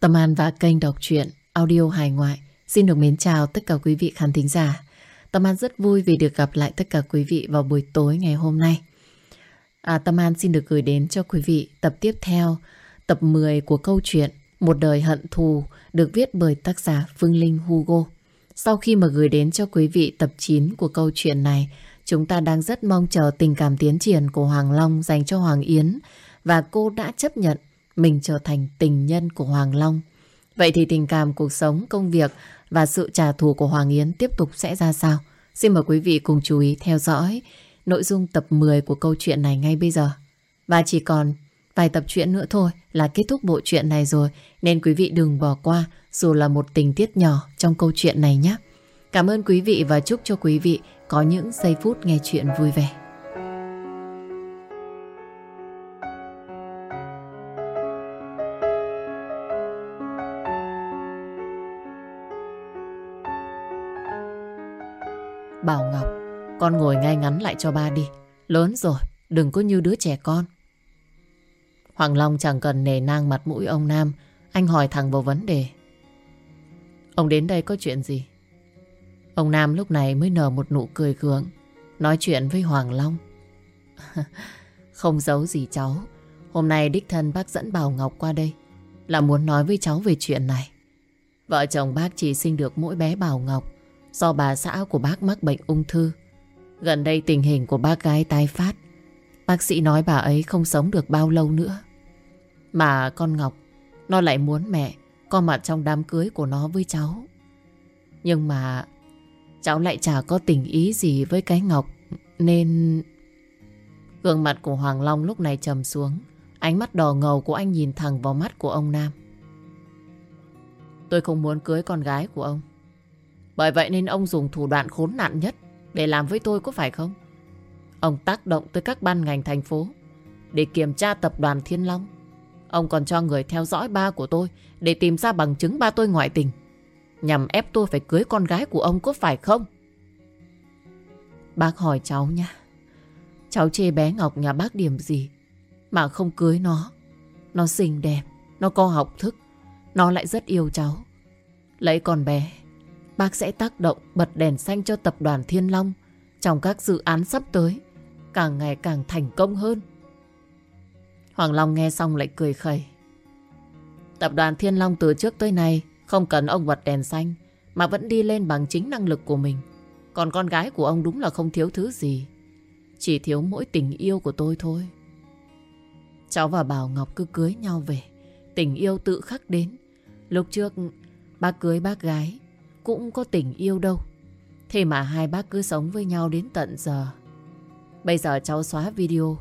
Tâm An và kênh đọc truyện audio hài ngoại xin được mến chào tất cả quý vị khán thính giả. Tâm An rất vui vì được gặp lại tất cả quý vị vào buổi tối ngày hôm nay. À, Tâm An xin được gửi đến cho quý vị tập tiếp theo, tập 10 của câu chuyện Một đời hận thù được viết bởi tác giả Phương Linh Hugo. Sau khi mà gửi đến cho quý vị tập 9 của câu chuyện này, chúng ta đang rất mong chờ tình cảm tiến triển của Hoàng Long dành cho Hoàng Yến và cô đã chấp nhận mình trở thành tình nhân của Hoàng Long. Vậy thì tình cảm, cuộc sống, công việc và sự trả thù của Hoàng Yến tiếp tục sẽ ra sao? Xin mời quý vị cùng chú ý theo dõi nội dung tập 10 của câu chuyện này ngay bây giờ. Và chỉ còn vài tập truyện nữa thôi là kết thúc bộ truyện này rồi nên quý vị đừng bỏ qua dù là một tình tiết nhỏ trong câu chuyện này nhé. Cảm ơn quý vị và chúc cho quý vị có những giây phút nghe chuyện vui vẻ. Bảo Ngọc, con ngồi ngay ngắn lại cho ba đi. Lớn rồi, đừng có như đứa trẻ con. Hoàng Long chẳng cần nề nang mặt mũi ông Nam, anh hỏi thẳng vào vấn đề. Ông đến đây có chuyện gì? Ông Nam lúc này mới nở một nụ cười gượng, nói chuyện với Hoàng Long. Không giấu gì cháu, hôm nay đích thân bác dẫn Bảo Ngọc qua đây, là muốn nói với cháu về chuyện này. Vợ chồng bác chỉ sinh được mỗi bé Bảo Ngọc, do bà xã của bác mắc bệnh ung thư. Gần đây tình hình của bác gái tái phát. Bác sĩ nói bà ấy không sống được bao lâu nữa. Mà con Ngọc, nó lại muốn mẹ có mặt trong đám cưới của nó với cháu. Nhưng mà cháu lại chả có tình ý gì với cái Ngọc nên... Gương mặt của Hoàng Long lúc này trầm xuống. Ánh mắt đỏ ngầu của anh nhìn thẳng vào mắt của ông Nam. Tôi không muốn cưới con gái của ông. Bởi vậy nên ông dùng thủ đoạn khốn nạn nhất để làm với tôi có phải không? Ông tác động tới các ban ngành thành phố để kiểm tra tập đoàn Thiên Long. Ông còn cho người theo dõi ba của tôi để tìm ra bằng chứng ba tôi ngoại tình. Nhằm ép tôi phải cưới con gái của ông có phải không? Bác hỏi cháu nha. Cháu chê bé Ngọc nhà bác điểm gì mà không cưới nó. Nó xinh đẹp, nó có học thức, nó lại rất yêu cháu. Lấy con bé bác sẽ tác động bật đèn xanh cho tập đoàn Thiên Long trong các dự án sắp tới, càng ngày càng thành công hơn. Hoàng Long nghe xong lại cười khẩy. Tập đoàn Thiên Long từ trước tới nay không cần ông bật đèn xanh mà vẫn đi lên bằng chính năng lực của mình. Còn con gái của ông đúng là không thiếu thứ gì. Chỉ thiếu mỗi tình yêu của tôi thôi. Cháu và Bảo Ngọc cứ cưới nhau về. Tình yêu tự khắc đến. Lúc trước bác cưới bác gái cũng có tình yêu đâu. Thế mà hai bác cứ sống với nhau đến tận giờ. Bây giờ cháu xóa video,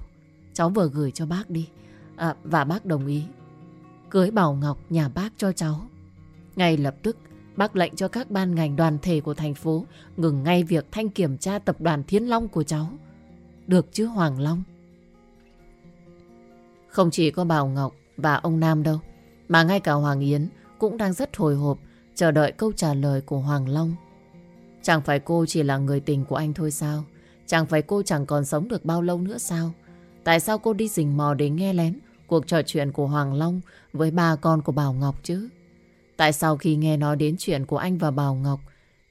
cháu vừa gửi cho bác đi. À, và bác đồng ý. Cưới Bảo Ngọc nhà bác cho cháu. Ngay lập tức, bác lệnh cho các ban ngành đoàn thể của thành phố ngừng ngay việc thanh kiểm tra tập đoàn Thiên Long của cháu. Được chứ Hoàng Long? Không chỉ có Bảo Ngọc và ông Nam đâu, mà ngay cả Hoàng Yến cũng đang rất hồi hộp chờ đợi câu trả lời của Hoàng Long. Chẳng phải cô chỉ là người tình của anh thôi sao? Chẳng phải cô chẳng còn sống được bao lâu nữa sao? Tại sao cô đi rình mò để nghe lén cuộc trò chuyện của Hoàng Long với ba con của Bảo Ngọc chứ? Tại sao khi nghe nói đến chuyện của anh và Bảo Ngọc,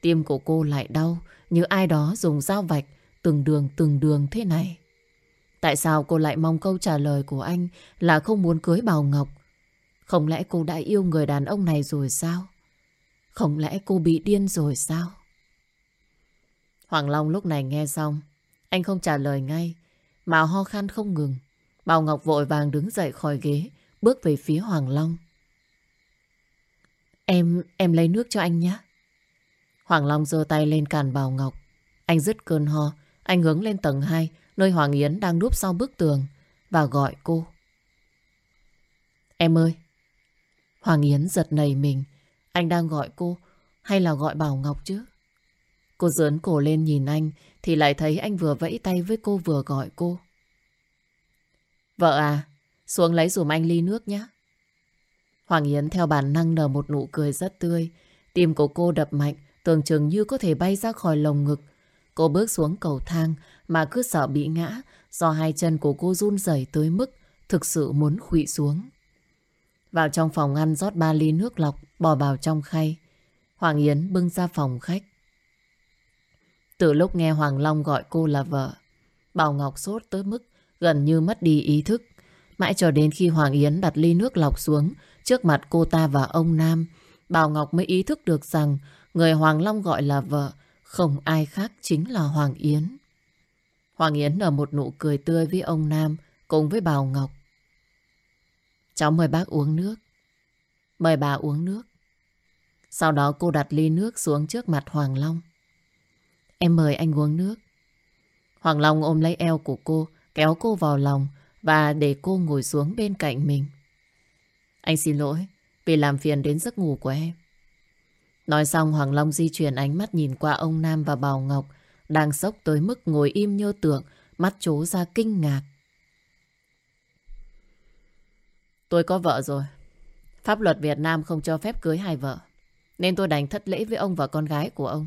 tim của cô lại đau như ai đó dùng dao vạch từng đường từng đường thế này? Tại sao cô lại mong câu trả lời của anh là không muốn cưới Bảo Ngọc? Không lẽ cô đã yêu người đàn ông này rồi sao? Không lẽ cô bị điên rồi sao? Hoàng Long lúc này nghe xong, anh không trả lời ngay, mà ho khan không ngừng. Bảo Ngọc vội vàng đứng dậy khỏi ghế, bước về phía Hoàng Long. Em, em lấy nước cho anh nhé. Hoàng Long giơ tay lên càn Bảo Ngọc. Anh dứt cơn ho, anh hướng lên tầng 2, nơi Hoàng Yến đang núp sau bức tường, và gọi cô. Em ơi! Hoàng Yến giật nảy mình, anh đang gọi cô hay là gọi Bảo Ngọc chứ? Cô dớn cổ lên nhìn anh thì lại thấy anh vừa vẫy tay với cô vừa gọi cô. Vợ à, xuống lấy dùm anh ly nước nhé. Hoàng Yến theo bản năng nở một nụ cười rất tươi. Tim của cô đập mạnh, tưởng chừng như có thể bay ra khỏi lồng ngực. Cô bước xuống cầu thang mà cứ sợ bị ngã do hai chân của cô run rẩy tới mức thực sự muốn khụy xuống. Vào trong phòng ăn rót ba ly nước lọc bỏ vào trong khay. Hoàng Yến bưng ra phòng khách. Từ lúc nghe Hoàng Long gọi cô là vợ, Bảo Ngọc sốt tới mức gần như mất đi ý thức. Mãi cho đến khi Hoàng Yến đặt ly nước lọc xuống trước mặt cô ta và ông Nam, Bảo Ngọc mới ý thức được rằng người Hoàng Long gọi là vợ không ai khác chính là Hoàng Yến. Hoàng Yến nở một nụ cười tươi với ông Nam cùng với Bảo Ngọc. Cháu mời bác uống nước. Mời bà uống nước. Sau đó cô đặt ly nước xuống trước mặt Hoàng Long. Em mời anh uống nước. Hoàng Long ôm lấy eo của cô, kéo cô vào lòng và để cô ngồi xuống bên cạnh mình. Anh xin lỗi vì làm phiền đến giấc ngủ của em. Nói xong Hoàng Long di chuyển ánh mắt nhìn qua ông Nam và Bảo Ngọc đang sốc tới mức ngồi im như tượng, mắt trố ra kinh ngạc. Tôi có vợ rồi. Pháp luật Việt Nam không cho phép cưới hai vợ. Nên tôi đành thất lễ với ông và con gái của ông.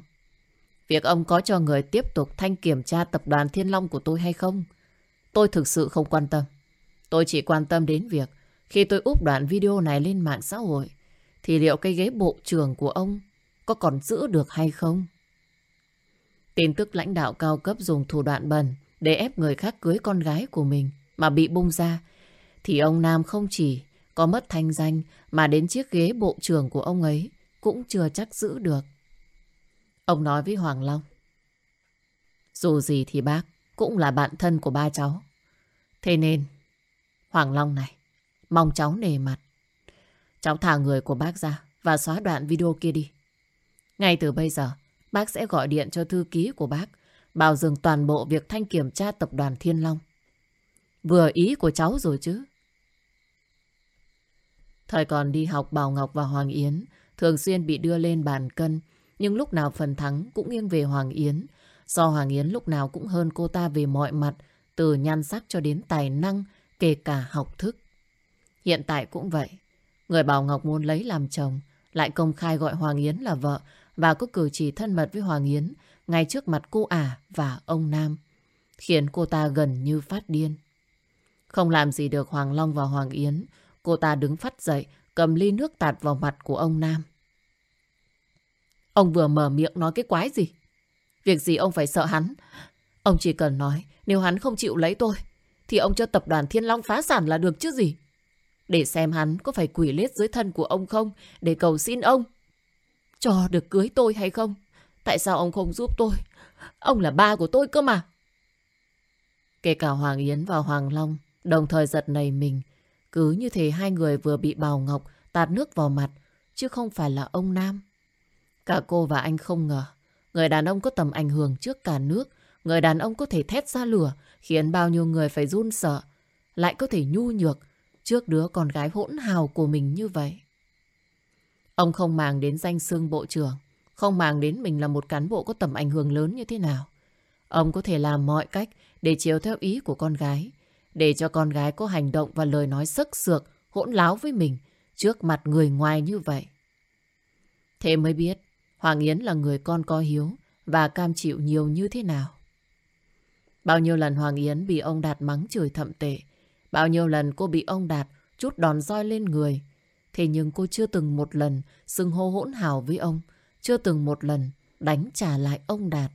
Việc ông có cho người tiếp tục thanh kiểm tra tập đoàn Thiên Long của tôi hay không, tôi thực sự không quan tâm. Tôi chỉ quan tâm đến việc khi tôi úp đoạn video này lên mạng xã hội, thì liệu cái ghế bộ trưởng của ông có còn giữ được hay không? Tin tức lãnh đạo cao cấp dùng thủ đoạn bẩn để ép người khác cưới con gái của mình mà bị bung ra, thì ông Nam không chỉ có mất thanh danh mà đến chiếc ghế bộ trưởng của ông ấy cũng chưa chắc giữ được. Ông nói với Hoàng Long. Dù gì thì bác cũng là bạn thân của ba cháu. Thế nên, Hoàng Long này, mong cháu nề mặt. Cháu thả người của bác ra và xóa đoạn video kia đi. Ngay từ bây giờ, bác sẽ gọi điện cho thư ký của bác bảo dừng toàn bộ việc thanh kiểm tra tập đoàn Thiên Long. Vừa ý của cháu rồi chứ. Thời còn đi học Bảo Ngọc và Hoàng Yến thường xuyên bị đưa lên bàn cân nhưng lúc nào phần thắng cũng nghiêng về Hoàng Yến. Do Hoàng Yến lúc nào cũng hơn cô ta về mọi mặt, từ nhan sắc cho đến tài năng, kể cả học thức. Hiện tại cũng vậy. Người Bảo Ngọc muốn lấy làm chồng, lại công khai gọi Hoàng Yến là vợ và có cử chỉ thân mật với Hoàng Yến ngay trước mặt cô ả và ông Nam, khiến cô ta gần như phát điên. Không làm gì được Hoàng Long và Hoàng Yến, cô ta đứng phát dậy, cầm ly nước tạt vào mặt của ông Nam. Ông vừa mở miệng nói cái quái gì? Việc gì ông phải sợ hắn? Ông chỉ cần nói nếu hắn không chịu lấy tôi thì ông cho tập đoàn Thiên Long phá sản là được chứ gì? Để xem hắn có phải quỷ lết dưới thân của ông không để cầu xin ông. Cho được cưới tôi hay không? Tại sao ông không giúp tôi? Ông là ba của tôi cơ mà. Kể cả Hoàng Yến và Hoàng Long đồng thời giật nảy mình. Cứ như thế hai người vừa bị Bào Ngọc tạt nước vào mặt chứ không phải là ông Nam. Cả cô và anh không ngờ, người đàn ông có tầm ảnh hưởng trước cả nước, người đàn ông có thể thét ra lửa, khiến bao nhiêu người phải run sợ, lại có thể nhu nhược trước đứa con gái hỗn hào của mình như vậy. Ông không màng đến danh xương bộ trưởng, không màng đến mình là một cán bộ có tầm ảnh hưởng lớn như thế nào. Ông có thể làm mọi cách để chiếu theo ý của con gái, để cho con gái có hành động và lời nói sức sược, hỗn láo với mình trước mặt người ngoài như vậy. Thế mới biết Hoàng Yến là người con có hiếu và cam chịu nhiều như thế nào. Bao nhiêu lần Hoàng Yến bị ông Đạt mắng chửi thậm tệ, bao nhiêu lần cô bị ông Đạt chút đòn roi lên người. Thế nhưng cô chưa từng một lần xưng hô hỗn hào với ông, chưa từng một lần đánh trả lại ông Đạt.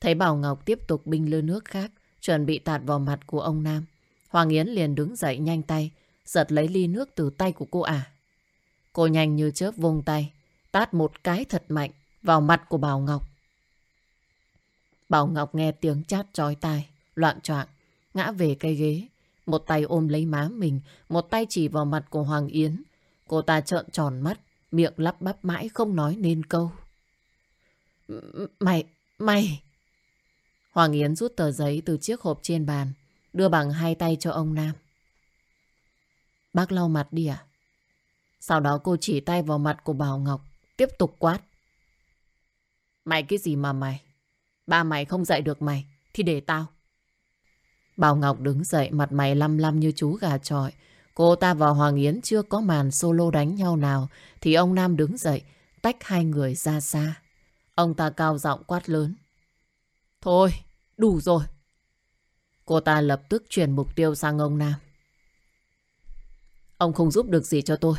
Thấy Bảo Ngọc tiếp tục binh lơ nước khác, chuẩn bị tạt vào mặt của ông Nam. Hoàng Yến liền đứng dậy nhanh tay, giật lấy ly nước từ tay của cô ả. Cô nhanh như chớp vung tay, tát một cái thật mạnh vào mặt của Bảo Ngọc. Bảo Ngọc nghe tiếng chát chói tai, loạn choạng ngã về cây ghế. Một tay ôm lấy má mình, một tay chỉ vào mặt của Hoàng Yến. Cô ta trợn tròn mắt, miệng lắp bắp mãi không nói nên câu. Mày, mày... Hoàng Yến rút tờ giấy từ chiếc hộp trên bàn, đưa bằng hai tay cho ông Nam. Bác lau mặt đi à? Sau đó cô chỉ tay vào mặt của Bảo Ngọc, tiếp tục quát. Mày cái gì mà mày? Ba mày không dạy được mày, thì để tao. Bảo Ngọc đứng dậy, mặt mày lăm lăm như chú gà trọi. Cô ta và Hoàng Yến chưa có màn solo đánh nhau nào, thì ông Nam đứng dậy, tách hai người ra xa. Ông ta cao giọng quát lớn. Thôi, đủ rồi. Cô ta lập tức chuyển mục tiêu sang ông Nam. Ông không giúp được gì cho tôi.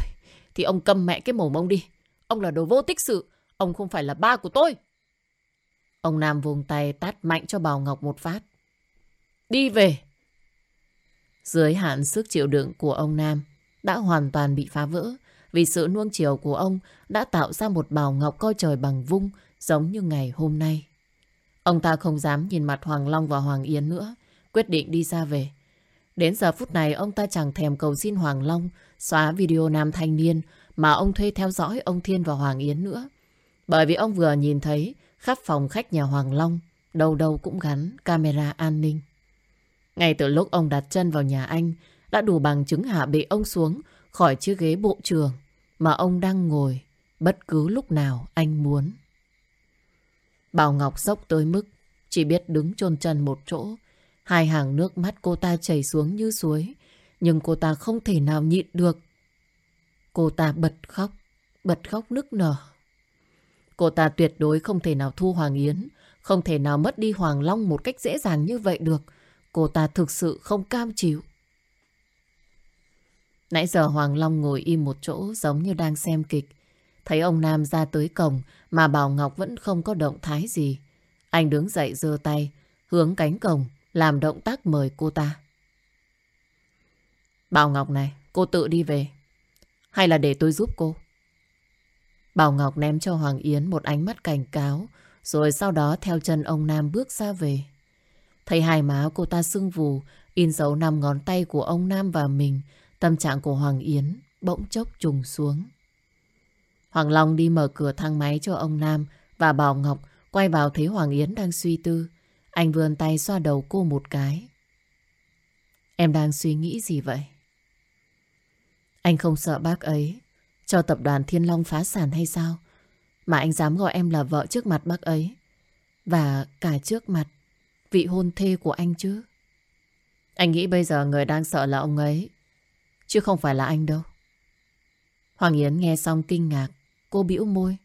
Thì ông câm mẹ cái mồm ông đi. Ông là đồ vô tích sự. Ông không phải là ba của tôi. Ông Nam vùng tay tát mạnh cho Bảo Ngọc một phát. Đi về. Dưới hạn sức chịu đựng của ông Nam đã hoàn toàn bị phá vỡ vì sự nuông chiều của ông đã tạo ra một Bảo Ngọc coi trời bằng vung giống như ngày hôm nay. Ông ta không dám nhìn mặt Hoàng Long và Hoàng Yến nữa, quyết định đi ra về. Đến giờ phút này ông ta chẳng thèm cầu xin Hoàng Long xóa video nam thanh niên mà ông thuê theo dõi ông Thiên và Hoàng Yến nữa. Bởi vì ông vừa nhìn thấy khắp phòng khách nhà Hoàng Long đâu đâu cũng gắn camera an ninh. Ngay từ lúc ông đặt chân vào nhà anh đã đủ bằng chứng hạ bị ông xuống khỏi chiếc ghế bộ trường mà ông đang ngồi bất cứ lúc nào anh muốn. Bảo Ngọc sốc tới mức chỉ biết đứng chôn chân một chỗ. Hai hàng nước mắt cô ta chảy xuống như suối. Nhưng cô ta không thể nào nhịn được. Cô ta bật khóc, bật khóc nức nở. Cô ta tuyệt đối không thể nào thu Hoàng Yến, không thể nào mất đi Hoàng Long một cách dễ dàng như vậy được. Cô ta thực sự không cam chịu. Nãy giờ Hoàng Long ngồi im một chỗ giống như đang xem kịch. Thấy ông Nam ra tới cổng mà Bảo Ngọc vẫn không có động thái gì. Anh đứng dậy giơ tay, hướng cánh cổng, làm động tác mời cô ta. Bảo Ngọc này, cô tự đi về. Hay là để tôi giúp cô? Bảo Ngọc ném cho Hoàng Yến một ánh mắt cảnh cáo, rồi sau đó theo chân ông Nam bước ra về. Thấy hai má cô ta sưng vù, in dấu năm ngón tay của ông Nam và mình, tâm trạng của Hoàng Yến bỗng chốc trùng xuống. Hoàng Long đi mở cửa thang máy cho ông Nam và Bảo Ngọc quay vào thấy Hoàng Yến đang suy tư. Anh vươn tay xoa đầu cô một cái. Em đang suy nghĩ gì vậy? Anh không sợ bác ấy, cho tập đoàn Thiên Long phá sản hay sao? Mà anh dám gọi em là vợ trước mặt bác ấy. Và cả trước mặt, vị hôn thê của anh chứ. Anh nghĩ bây giờ người đang sợ là ông ấy. Chứ không phải là anh đâu. Hoàng Yến nghe xong kinh ngạc. Cô bĩu môi.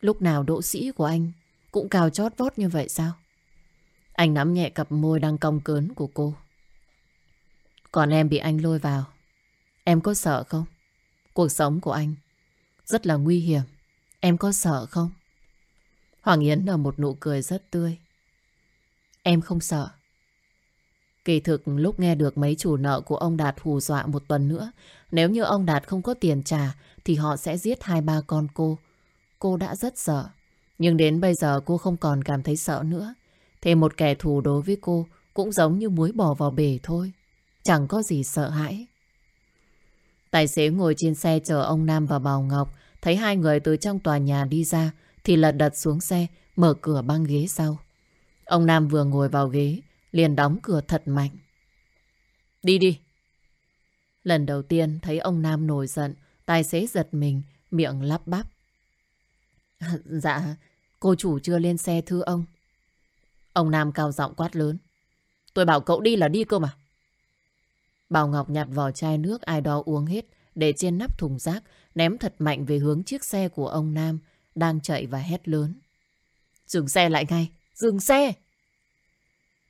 Lúc nào độ sĩ của anh cũng cào chót vót như vậy sao? Anh nắm nhẹ cặp môi đang cong cớn của cô. Còn em bị anh lôi vào. Em có sợ không? Cuộc sống của anh rất là nguy hiểm. Em có sợ không? Hoàng Yến nở một nụ cười rất tươi. Em không sợ. Kỳ thực lúc nghe được mấy chủ nợ của ông Đạt hù dọa một tuần nữa, nếu như ông Đạt không có tiền trả thì họ sẽ giết hai ba con cô. Cô đã rất sợ. Nhưng đến bây giờ cô không còn cảm thấy sợ nữa. Thêm một kẻ thù đối với cô cũng giống như muối bỏ vào bể thôi. Chẳng có gì sợ hãi. Tài xế ngồi trên xe chờ ông Nam và Bảo Ngọc. Thấy hai người từ trong tòa nhà đi ra thì lật đật xuống xe, mở cửa băng ghế sau. Ông Nam vừa ngồi vào ghế, liền đóng cửa thật mạnh. Đi đi. Lần đầu tiên thấy ông Nam nổi giận, tài xế giật mình, miệng lắp bắp. Dạ, cô chủ chưa lên xe thưa ông. Ông Nam cao giọng quát lớn. Tôi bảo cậu đi là đi cơ mà. Bảo Ngọc nhặt vỏ chai nước ai đó uống hết, để trên nắp thùng rác, ném thật mạnh về hướng chiếc xe của ông Nam, đang chạy và hét lớn. Dừng xe lại ngay, dừng xe!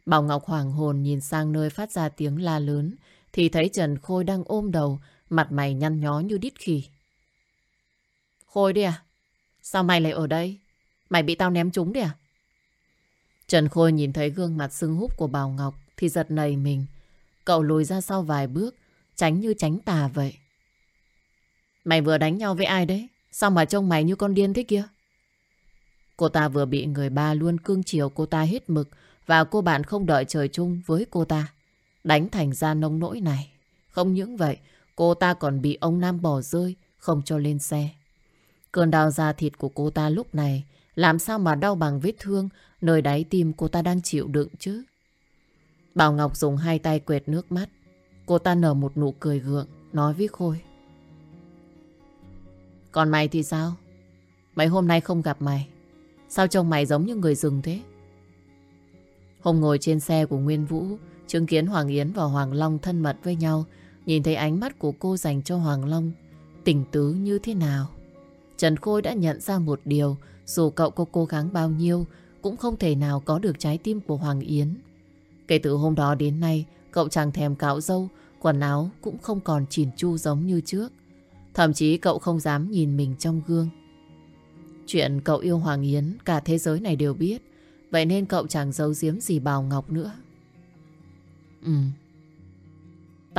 Bảo Ngọc hoàng hồn nhìn sang nơi phát ra tiếng la lớn, thì thấy Trần Khôi đang ôm đầu, mặt mày nhăn nhó như đít khỉ. Khôi đi à? Sao mày lại ở đây? Mày bị tao ném trúng đi à? Trần Khôi nhìn thấy gương mặt sưng húp của Bảo Ngọc thì giật nảy mình. Cậu lùi ra sau vài bước, tránh như tránh tà vậy. Mày vừa đánh nhau với ai đấy? Sao mà trông mày như con điên thế kia? Cô ta vừa bị người ba luôn cương chiều cô ta hết mực và cô bạn không đợi trời chung với cô ta. Đánh thành ra nông nỗi này. Không những vậy, cô ta còn bị ông Nam bỏ rơi, không cho lên xe. Cơn đau da thịt của cô ta lúc này làm sao mà đau bằng vết thương nơi đáy tim cô ta đang chịu đựng chứ. Bảo Ngọc dùng hai tay quệt nước mắt. Cô ta nở một nụ cười gượng, nói với Khôi. Còn mày thì sao? Mấy hôm nay không gặp mày. Sao trông mày giống như người rừng thế? Hôm ngồi trên xe của Nguyên Vũ, chứng kiến Hoàng Yến và Hoàng Long thân mật với nhau, nhìn thấy ánh mắt của cô dành cho Hoàng Long, tỉnh tứ như thế nào. Trần Khôi đã nhận ra một điều, dù cậu có cố gắng bao nhiêu, cũng không thể nào có được trái tim của Hoàng Yến. Kể từ hôm đó đến nay, cậu chẳng thèm cạo dâu, Quần áo cũng không còn chỉn chu giống như trước. Thậm chí cậu không dám nhìn mình trong gương. Chuyện cậu yêu Hoàng Yến cả thế giới này đều biết. Vậy nên cậu chẳng giấu giếm gì Bào Ngọc nữa. Ừ.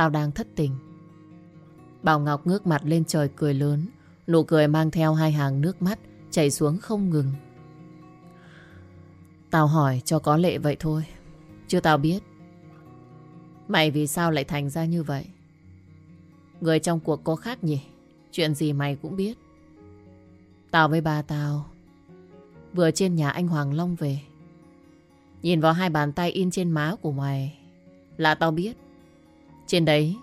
Tao đang thất tình. Bảo Ngọc ngước mặt lên trời cười lớn. Nụ cười mang theo hai hàng nước mắt chảy xuống không ngừng. Tao hỏi cho có lệ vậy thôi. Chứ tao biết. Mày vì sao lại thành ra như vậy? Người trong cuộc có khác nhỉ? Chuyện gì mày cũng biết. Tao với ba tao vừa trên nhà anh Hoàng Long về. Nhìn vào hai bàn tay in trên má của mày là tao biết. Trên đấy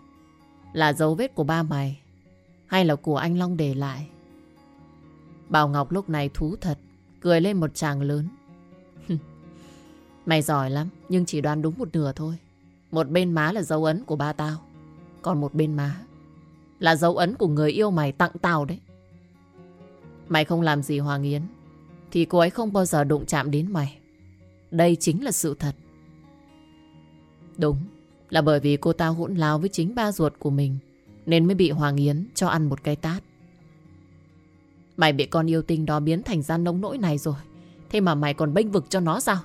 là dấu vết của ba mày hay là của anh Long để lại. Bảo Ngọc lúc này thú thật, cười lên một tràng lớn. mày giỏi lắm, nhưng chỉ đoán đúng một nửa thôi. Một bên má là dấu ấn của ba tao, còn một bên má là dấu ấn của người yêu mày tặng tao đấy. Mày không làm gì Hoàng Yến, thì cô ấy không bao giờ đụng chạm đến mày. Đây chính là sự thật. Đúng, là bởi vì cô ta hỗn láo với chính ba ruột của mình, nên mới bị Hoàng Yến cho ăn một cái tát. Mày bị con yêu tinh đó biến thành ra nông nỗi này rồi. Thế mà mày còn bênh vực cho nó sao?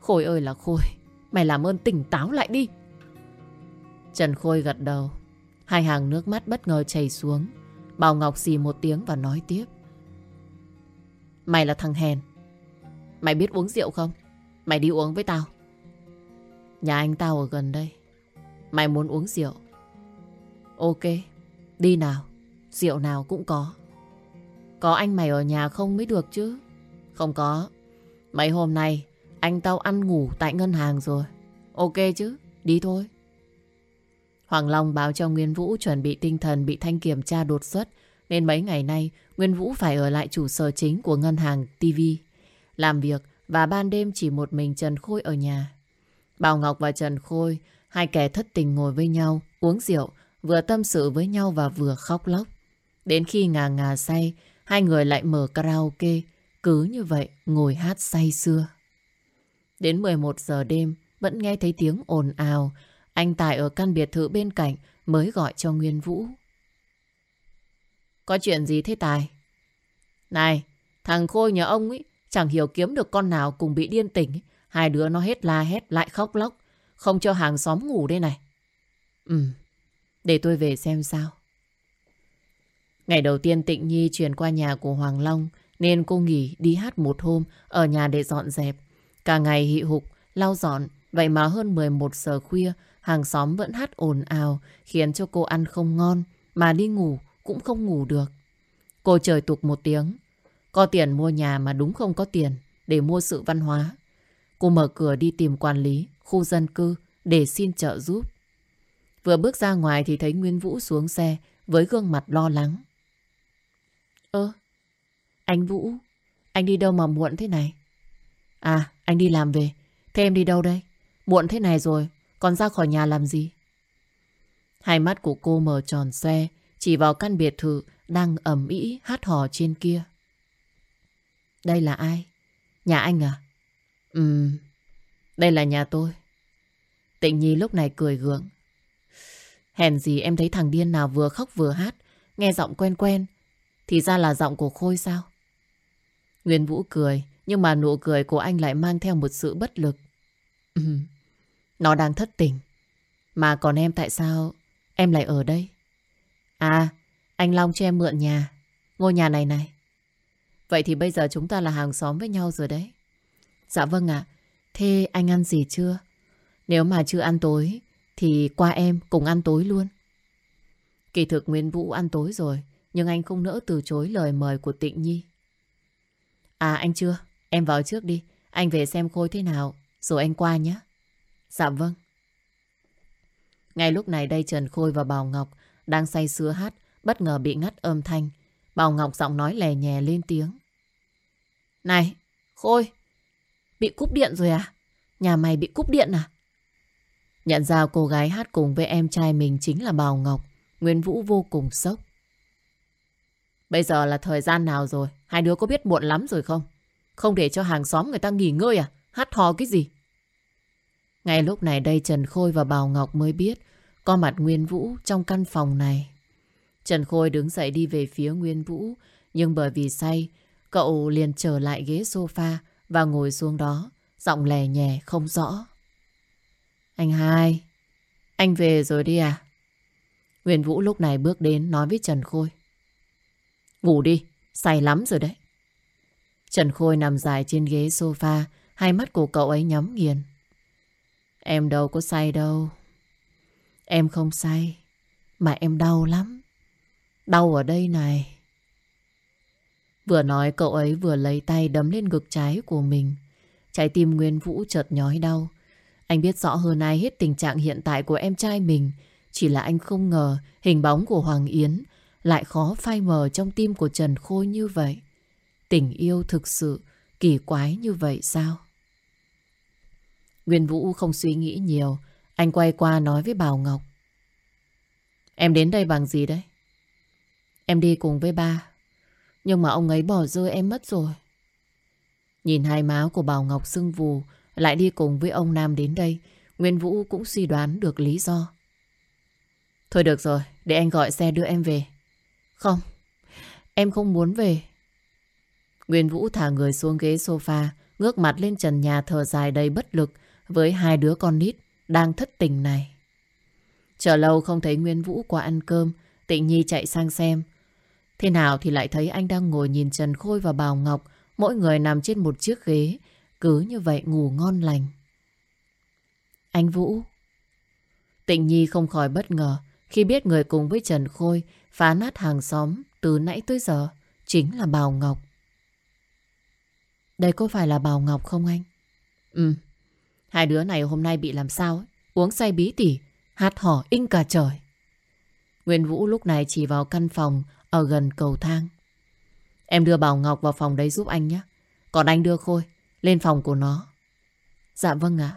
Khôi ơi là Khôi, mày làm ơn tỉnh táo lại đi. Trần Khôi gật đầu. Hai hàng nước mắt bất ngờ chảy xuống. Bảo Ngọc xì một tiếng và nói tiếp. Mày là thằng hèn. Mày biết uống rượu không? Mày đi uống với tao. Nhà anh tao ở gần đây. Mày muốn uống rượu? Ok, đi nào. Rượu nào cũng có. Có anh mày ở nhà không mới được chứ. Không có. Mấy hôm nay anh tao ăn ngủ tại ngân hàng rồi. Ok chứ, đi thôi. Hoàng Long báo cho Nguyên Vũ chuẩn bị tinh thần bị thanh kiểm tra đột xuất nên mấy ngày nay Nguyên Vũ phải ở lại trụ sở chính của ngân hàng TV. Làm việc và ban đêm chỉ một mình Trần Khôi ở nhà. Bảo Ngọc và Trần Khôi, hai kẻ thất tình ngồi với nhau, uống rượu, vừa tâm sự với nhau và vừa khóc lóc. Đến khi ngà ngà say, hai người lại mở karaoke, cứ như vậy ngồi hát say xưa. Đến 11 giờ đêm, vẫn nghe thấy tiếng ồn ào, anh Tài ở căn biệt thự bên cạnh mới gọi cho Nguyên Vũ. Có chuyện gì thế Tài? Này, thằng Khôi nhà ông ấy chẳng hiểu kiếm được con nào cùng bị điên tỉnh. Hai đứa nó hết la hét lại khóc lóc, không cho hàng xóm ngủ đây này. Ừ, để tôi về xem sao. Ngày đầu tiên Tịnh Nhi chuyển qua nhà của Hoàng Long nên cô nghỉ đi hát một hôm ở nhà để dọn dẹp. Cả ngày hị hục, lau dọn, vậy mà hơn 11 giờ khuya hàng xóm vẫn hát ồn ào khiến cho cô ăn không ngon mà đi ngủ cũng không ngủ được. Cô trời tục một tiếng. Có tiền mua nhà mà đúng không có tiền để mua sự văn hóa. Cô mở cửa đi tìm quản lý khu dân cư để xin trợ giúp. Vừa bước ra ngoài thì thấy Nguyên Vũ xuống xe với gương mặt lo lắng. Ơ, anh Vũ, anh đi đâu mà muộn thế này? À, anh đi làm về. Thế em đi đâu đây? Muộn thế này rồi, còn ra khỏi nhà làm gì? Hai mắt của cô mở tròn xoe, chỉ vào căn biệt thự đang ẩm ĩ hát hò trên kia. Đây là ai? Nhà anh à? Ừ, đây là nhà tôi. Tịnh Nhi lúc này cười gượng. Hèn gì em thấy thằng điên nào vừa khóc vừa hát, nghe giọng quen quen, thì ra là giọng của Khôi sao? Nguyên Vũ cười, nhưng mà nụ cười của anh lại mang theo một sự bất lực. Ừ, nó đang thất tình. Mà còn em tại sao em lại ở đây? À, anh Long cho em mượn nhà. Ngôi nhà này này. Vậy thì bây giờ chúng ta là hàng xóm với nhau rồi đấy. Dạ vâng ạ. Thế anh ăn gì chưa? Nếu mà chưa ăn tối thì qua em cùng ăn tối luôn. Kỳ thực Nguyên Vũ ăn tối rồi nhưng anh không nỡ từ chối lời mời của Tịnh Nhi. À anh chưa, em vào trước đi. Anh về xem Khôi thế nào, rồi anh qua nhé. Dạ vâng. Ngay lúc này đây Trần Khôi và Bảo Ngọc đang say sưa hát, bất ngờ bị ngắt âm thanh. Bảo Ngọc giọng nói lè nhè lên tiếng. Này, Khôi, bị cúp điện rồi à? Nhà mày bị cúp điện à? Nhận ra cô gái hát cùng với em trai mình chính là Bảo Ngọc, Nguyên Vũ vô cùng sốc. Bây giờ là thời gian nào rồi? Hai đứa có biết muộn lắm rồi không? Không để cho hàng xóm người ta nghỉ ngơi à? Hát hò cái gì? Ngay lúc này đây Trần Khôi và Bảo Ngọc mới biết có mặt Nguyên Vũ trong căn phòng này. Trần Khôi đứng dậy đi về phía Nguyên Vũ, nhưng bởi vì say, cậu liền trở lại ghế sofa và ngồi xuống đó, giọng lè nhẹ không rõ. Anh hai, anh về rồi đi à? huyền Vũ lúc này bước đến nói với Trần Khôi. Ngủ đi, say lắm rồi đấy. Trần Khôi nằm dài trên ghế sofa, hai mắt của cậu ấy nhắm nghiền. Em đâu có say đâu. Em không say, mà em đau lắm. Đau ở đây này. Vừa nói cậu ấy vừa lấy tay đấm lên ngực trái của mình. Trái tim Nguyên Vũ chợt nhói đau. Anh biết rõ hơn ai hết tình trạng hiện tại của em trai mình. Chỉ là anh không ngờ hình bóng của Hoàng Yến lại khó phai mờ trong tim của Trần Khôi như vậy. Tình yêu thực sự kỳ quái như vậy sao? Nguyên Vũ không suy nghĩ nhiều. Anh quay qua nói với Bảo Ngọc. Em đến đây bằng gì đấy? Em đi cùng với ba. Nhưng mà ông ấy bỏ rơi em mất rồi. Nhìn hai má của Bảo Ngọc sưng vù lại đi cùng với ông Nam đến đây. Nguyên Vũ cũng suy đoán được lý do. Thôi được rồi, để anh gọi xe đưa em về. Không, em không muốn về. Nguyên Vũ thả người xuống ghế sofa, ngước mặt lên trần nhà thở dài đầy bất lực với hai đứa con nít đang thất tình này. Chờ lâu không thấy Nguyên Vũ qua ăn cơm, Tịnh Nhi chạy sang xem. Thế nào thì lại thấy anh đang ngồi nhìn Trần Khôi và Bào Ngọc, mỗi người nằm trên một chiếc ghế, cứ như vậy ngủ ngon lành. Anh Vũ. Tịnh Nhi không khỏi bất ngờ khi biết người cùng với Trần Khôi phá nát hàng xóm từ nãy tới giờ chính là Bào Ngọc. Đây có phải là Bào Ngọc không anh? Ừ. Hai đứa này hôm nay bị làm sao ấy? Uống say bí tỉ, hát hò in cả trời. Nguyên Vũ lúc này chỉ vào căn phòng ở gần cầu thang. Em đưa Bảo Ngọc vào phòng đấy giúp anh nhé. Còn anh đưa Khôi lên phòng của nó. Dạ vâng ạ.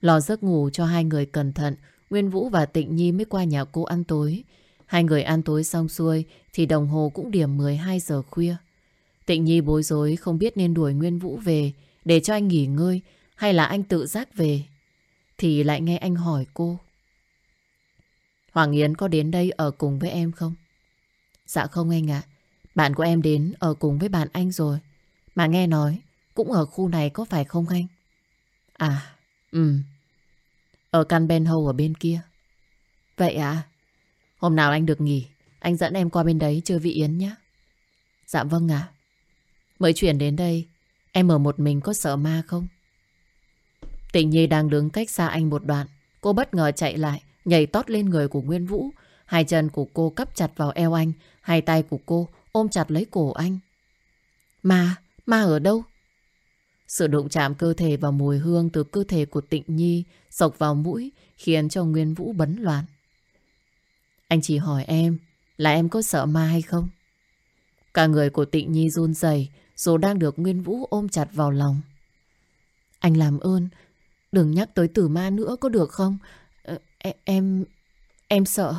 Lò giấc ngủ cho hai người cẩn thận, Nguyên Vũ và Tịnh Nhi mới qua nhà cô ăn tối. Hai người ăn tối xong xuôi thì đồng hồ cũng điểm 12 giờ khuya. Tịnh Nhi bối rối không biết nên đuổi Nguyên Vũ về để cho anh nghỉ ngơi hay là anh tự giác về. Thì lại nghe anh hỏi cô. Hoàng Yến có đến đây ở cùng với em không? Dạ không anh ạ. Bạn của em đến ở cùng với bạn anh rồi. Mà nghe nói cũng ở khu này có phải không anh? À, ừ. Ở căn Ben Hâu ở bên kia. Vậy à? Hôm nào anh được nghỉ, anh dẫn em qua bên đấy chơi vị Yến nhé. Dạ vâng ạ. Mới chuyển đến đây, em ở một mình có sợ ma không? Tịnh Nhi đang đứng cách xa anh một đoạn. Cô bất ngờ chạy lại, nhảy tót lên người của Nguyên Vũ. Hai chân của cô cắp chặt vào eo anh, hai tay của cô ôm chặt lấy cổ anh. Ma, ma ở đâu? Sự đụng chạm cơ thể và mùi hương từ cơ thể của Tịnh Nhi sộc vào mũi khiến cho Nguyên Vũ bấn loạn. Anh chỉ hỏi em là em có sợ ma hay không? Cả người của Tịnh Nhi run rẩy dù đang được Nguyên Vũ ôm chặt vào lòng. Anh làm ơn, đừng nhắc tới tử ma nữa có được không? Em... em sợ.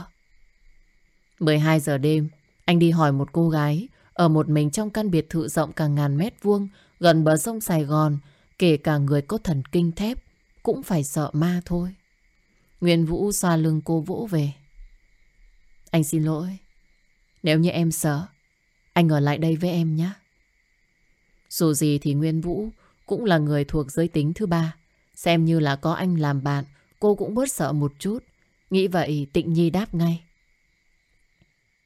12 giờ đêm, anh đi hỏi một cô gái ở một mình trong căn biệt thự rộng cả ngàn mét vuông gần bờ sông Sài Gòn, kể cả người có thần kinh thép cũng phải sợ ma thôi. Nguyên Vũ xoa lưng cô vỗ về. Anh xin lỗi. Nếu như em sợ, anh ở lại đây với em nhé. Dù gì thì Nguyên Vũ cũng là người thuộc giới tính thứ ba. Xem như là có anh làm bạn, cô cũng bớt sợ một chút. Nghĩ vậy Tịnh Nhi đáp ngay.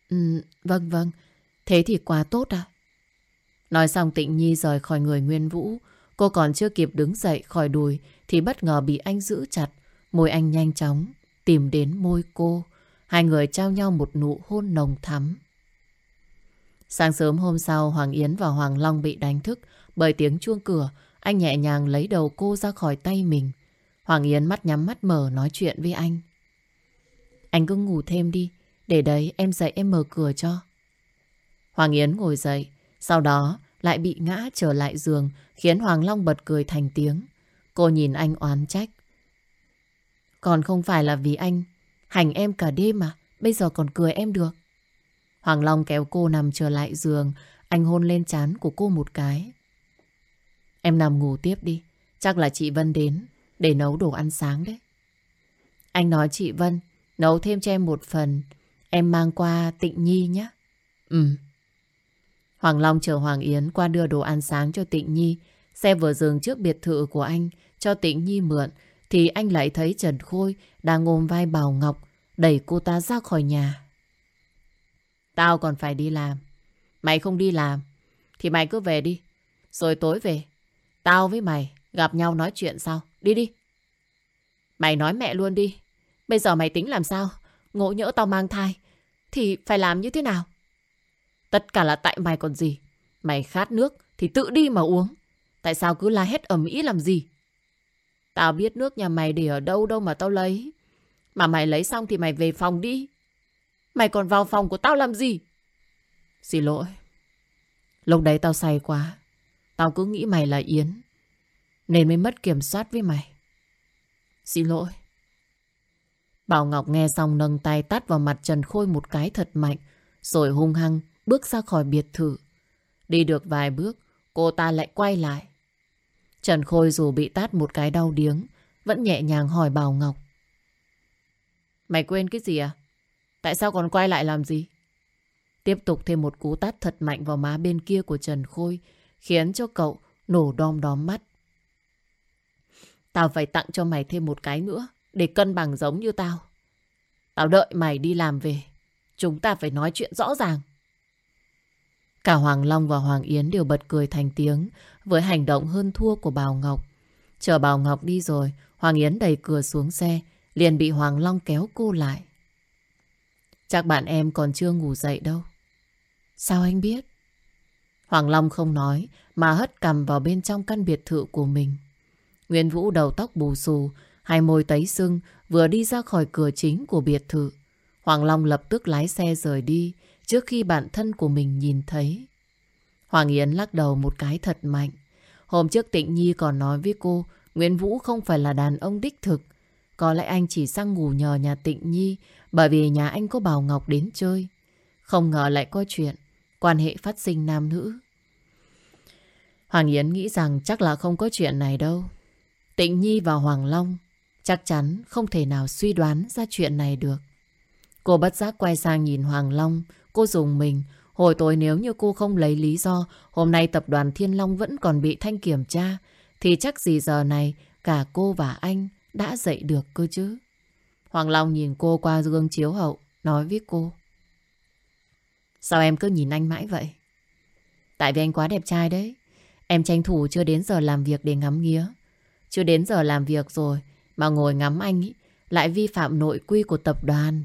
Ừ, vâng vâng, thế thì quá tốt à. Nói xong Tịnh Nhi rời khỏi người Nguyên Vũ. Cô còn chưa kịp đứng dậy khỏi đùi thì bất ngờ bị anh giữ chặt. Môi anh nhanh chóng tìm đến môi cô. Hai người trao nhau một nụ hôn nồng thắm. Sáng sớm hôm sau Hoàng Yến và Hoàng Long bị đánh thức bởi tiếng chuông cửa. Anh nhẹ nhàng lấy đầu cô ra khỏi tay mình. Hoàng Yến mắt nhắm mắt mở nói chuyện với anh. Anh cứ ngủ thêm đi. Để đấy em dậy em mở cửa cho. Hoàng Yến ngồi dậy. Sau đó lại bị ngã trở lại giường, khiến Hoàng Long bật cười thành tiếng. Cô nhìn anh oán trách. Còn không phải là vì anh, hành em cả đêm mà. Bây giờ còn cười em được. Hoàng Long kéo cô nằm trở lại giường. Anh hôn lên trán của cô một cái. Em nằm ngủ tiếp đi. Chắc là chị Vân đến để nấu đồ ăn sáng đấy. Anh nói, chị Vân, nấu thêm cho em một phần. Em mang qua Tịnh Nhi nhé. Ừ. Hoàng Long chờ Hoàng Yến qua đưa đồ ăn sáng cho Tịnh Nhi. Xe vừa dừng trước biệt thự của anh, cho Tịnh Nhi mượn, thì anh lại thấy Trần Khôi đang ôm vai Bảo Ngọc, đẩy cô ta ra khỏi nhà. Tao còn phải đi làm. Mày không đi làm, thì mày cứ về đi. Rồi tối về. Tao với mày gặp nhau nói chuyện sau. Đi đi. Mày nói mẹ luôn đi. Bây giờ mày tính làm sao? Ngộ nhỡ tao mang thai. Thì phải làm như thế nào? Tất cả là tại mày còn gì. Mày khát nước thì tự đi mà uống. Tại sao cứ la hét ầm ĩ làm gì? Tao biết nước nhà mày để ở đâu đâu mà tao lấy. Mà mày lấy xong thì mày về phòng đi. Mày còn vào phòng của tao làm gì? Xin lỗi. Lúc đấy tao say quá. Tao cứ nghĩ mày là Yến. Nên mới mất kiểm soát với mày. Xin lỗi. Bảo Ngọc nghe xong nâng tay tát vào mặt Trần Khôi một cái thật mạnh. Rồi hung hăng bước ra khỏi biệt thự. Đi được vài bước, cô ta lại quay lại. Trần Khôi dù bị tát một cái đau điếng, vẫn nhẹ nhàng hỏi Bảo Ngọc. Mày quên cái gì à? Tại sao còn quay lại làm gì? Tiếp tục thêm một cú tát thật mạnh vào má bên kia của Trần Khôi, khiến cho cậu nổ đom đóm mắt. Tao phải tặng cho mày thêm một cái nữa, để cân bằng giống như tao. Tao đợi mày đi làm về, chúng ta phải nói chuyện rõ ràng. Cả Hoàng Long và Hoàng Yến đều bật cười thành tiếng với hành động hơn thua của Bảo Ngọc. Chờ Bảo Ngọc đi rồi, Hoàng Yến đẩy cửa xuống xe, liền bị Hoàng Long kéo cô lại. Chắc bạn em còn chưa ngủ dậy đâu. Sao anh biết? Hoàng Long không nói mà hất cầm vào bên trong căn biệt thự của mình. Nguyên Vũ đầu tóc bù xù, hai môi tấy sưng vừa đi ra khỏi cửa chính của biệt thự. Hoàng Long lập tức lái xe rời đi trước khi bản thân của mình nhìn thấy. Hoàng Yến lắc đầu một cái thật mạnh. Hôm trước Tịnh Nhi còn nói với cô Nguyễn Vũ không phải là đàn ông đích thực. Có lẽ anh chỉ sang ngủ nhờ nhà Tịnh Nhi bởi vì nhà anh có Bảo Ngọc đến chơi. Không ngờ lại có chuyện quan hệ phát sinh nam nữ. Hoàng Yến nghĩ rằng chắc là không có chuyện này đâu. Tịnh Nhi và Hoàng Long chắc chắn không thể nào suy đoán ra chuyện này được. Cô bất giác quay sang nhìn Hoàng Long, cô dùng mình. Hồi tối nếu như cô không lấy lý do hôm nay tập đoàn Thiên Long vẫn còn bị thanh kiểm tra, thì chắc gì giờ này cả cô và anh đã dậy được cơ chứ. Hoàng Long nhìn cô qua gương chiếu hậu, nói với cô. Sao em cứ nhìn anh mãi vậy? Tại vì anh quá đẹp trai đấy. Em tranh thủ chưa đến giờ làm việc để ngắm nghía. Chưa đến giờ làm việc rồi mà ngồi ngắm anh ý, lại vi phạm nội quy của tập đoàn.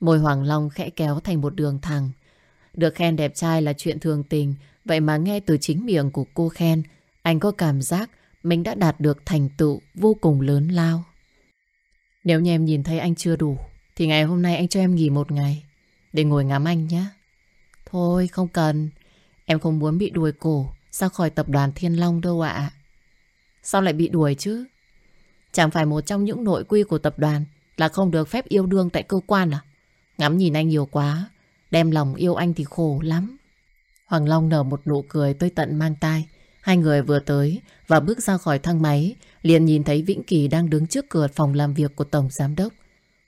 Môi Hoàng Long khẽ kéo thành một đường thẳng. Được khen đẹp trai là chuyện thường tình, vậy mà nghe từ chính miệng của cô khen, anh có cảm giác mình đã đạt được thành tựu vô cùng lớn lao. Nếu như em nhìn thấy anh chưa đủ, thì ngày hôm nay anh cho em nghỉ một ngày, để ngồi ngắm anh nhé. Thôi không cần, em không muốn bị đuổi cổ ra khỏi tập đoàn Thiên Long đâu ạ. Sao lại bị đuổi chứ? Chẳng phải một trong những nội quy của tập đoàn là không được phép yêu đương tại cơ quan à? Ngắm nhìn anh nhiều quá, đem lòng yêu anh thì khổ lắm. Hoàng Long nở một nụ cười tới tận mang tai. Hai người vừa tới và bước ra khỏi thang máy, liền nhìn thấy Vĩnh Kỳ đang đứng trước cửa phòng làm việc của Tổng Giám Đốc.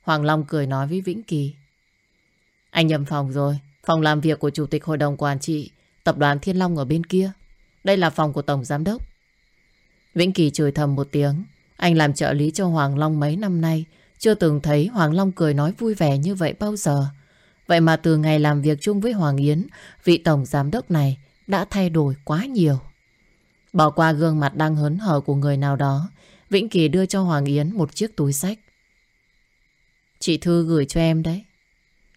Hoàng Long cười nói với Vĩnh Kỳ. Anh nhầm phòng rồi, phòng làm việc của Chủ tịch Hội đồng Quản trị, Tập đoàn Thiên Long ở bên kia. Đây là phòng của Tổng Giám Đốc. Vĩnh Kỳ chửi thầm một tiếng. Anh làm trợ lý cho Hoàng Long mấy năm nay, chưa từng thấy Hoàng Long cười nói vui vẻ như vậy bao giờ. Vậy mà từ ngày làm việc chung với Hoàng Yến, vị tổng giám đốc này đã thay đổi quá nhiều. Bỏ qua gương mặt đang hớn hở của người nào đó, Vĩnh Kỳ đưa cho Hoàng Yến một chiếc túi sách. Chị Thư gửi cho em đấy.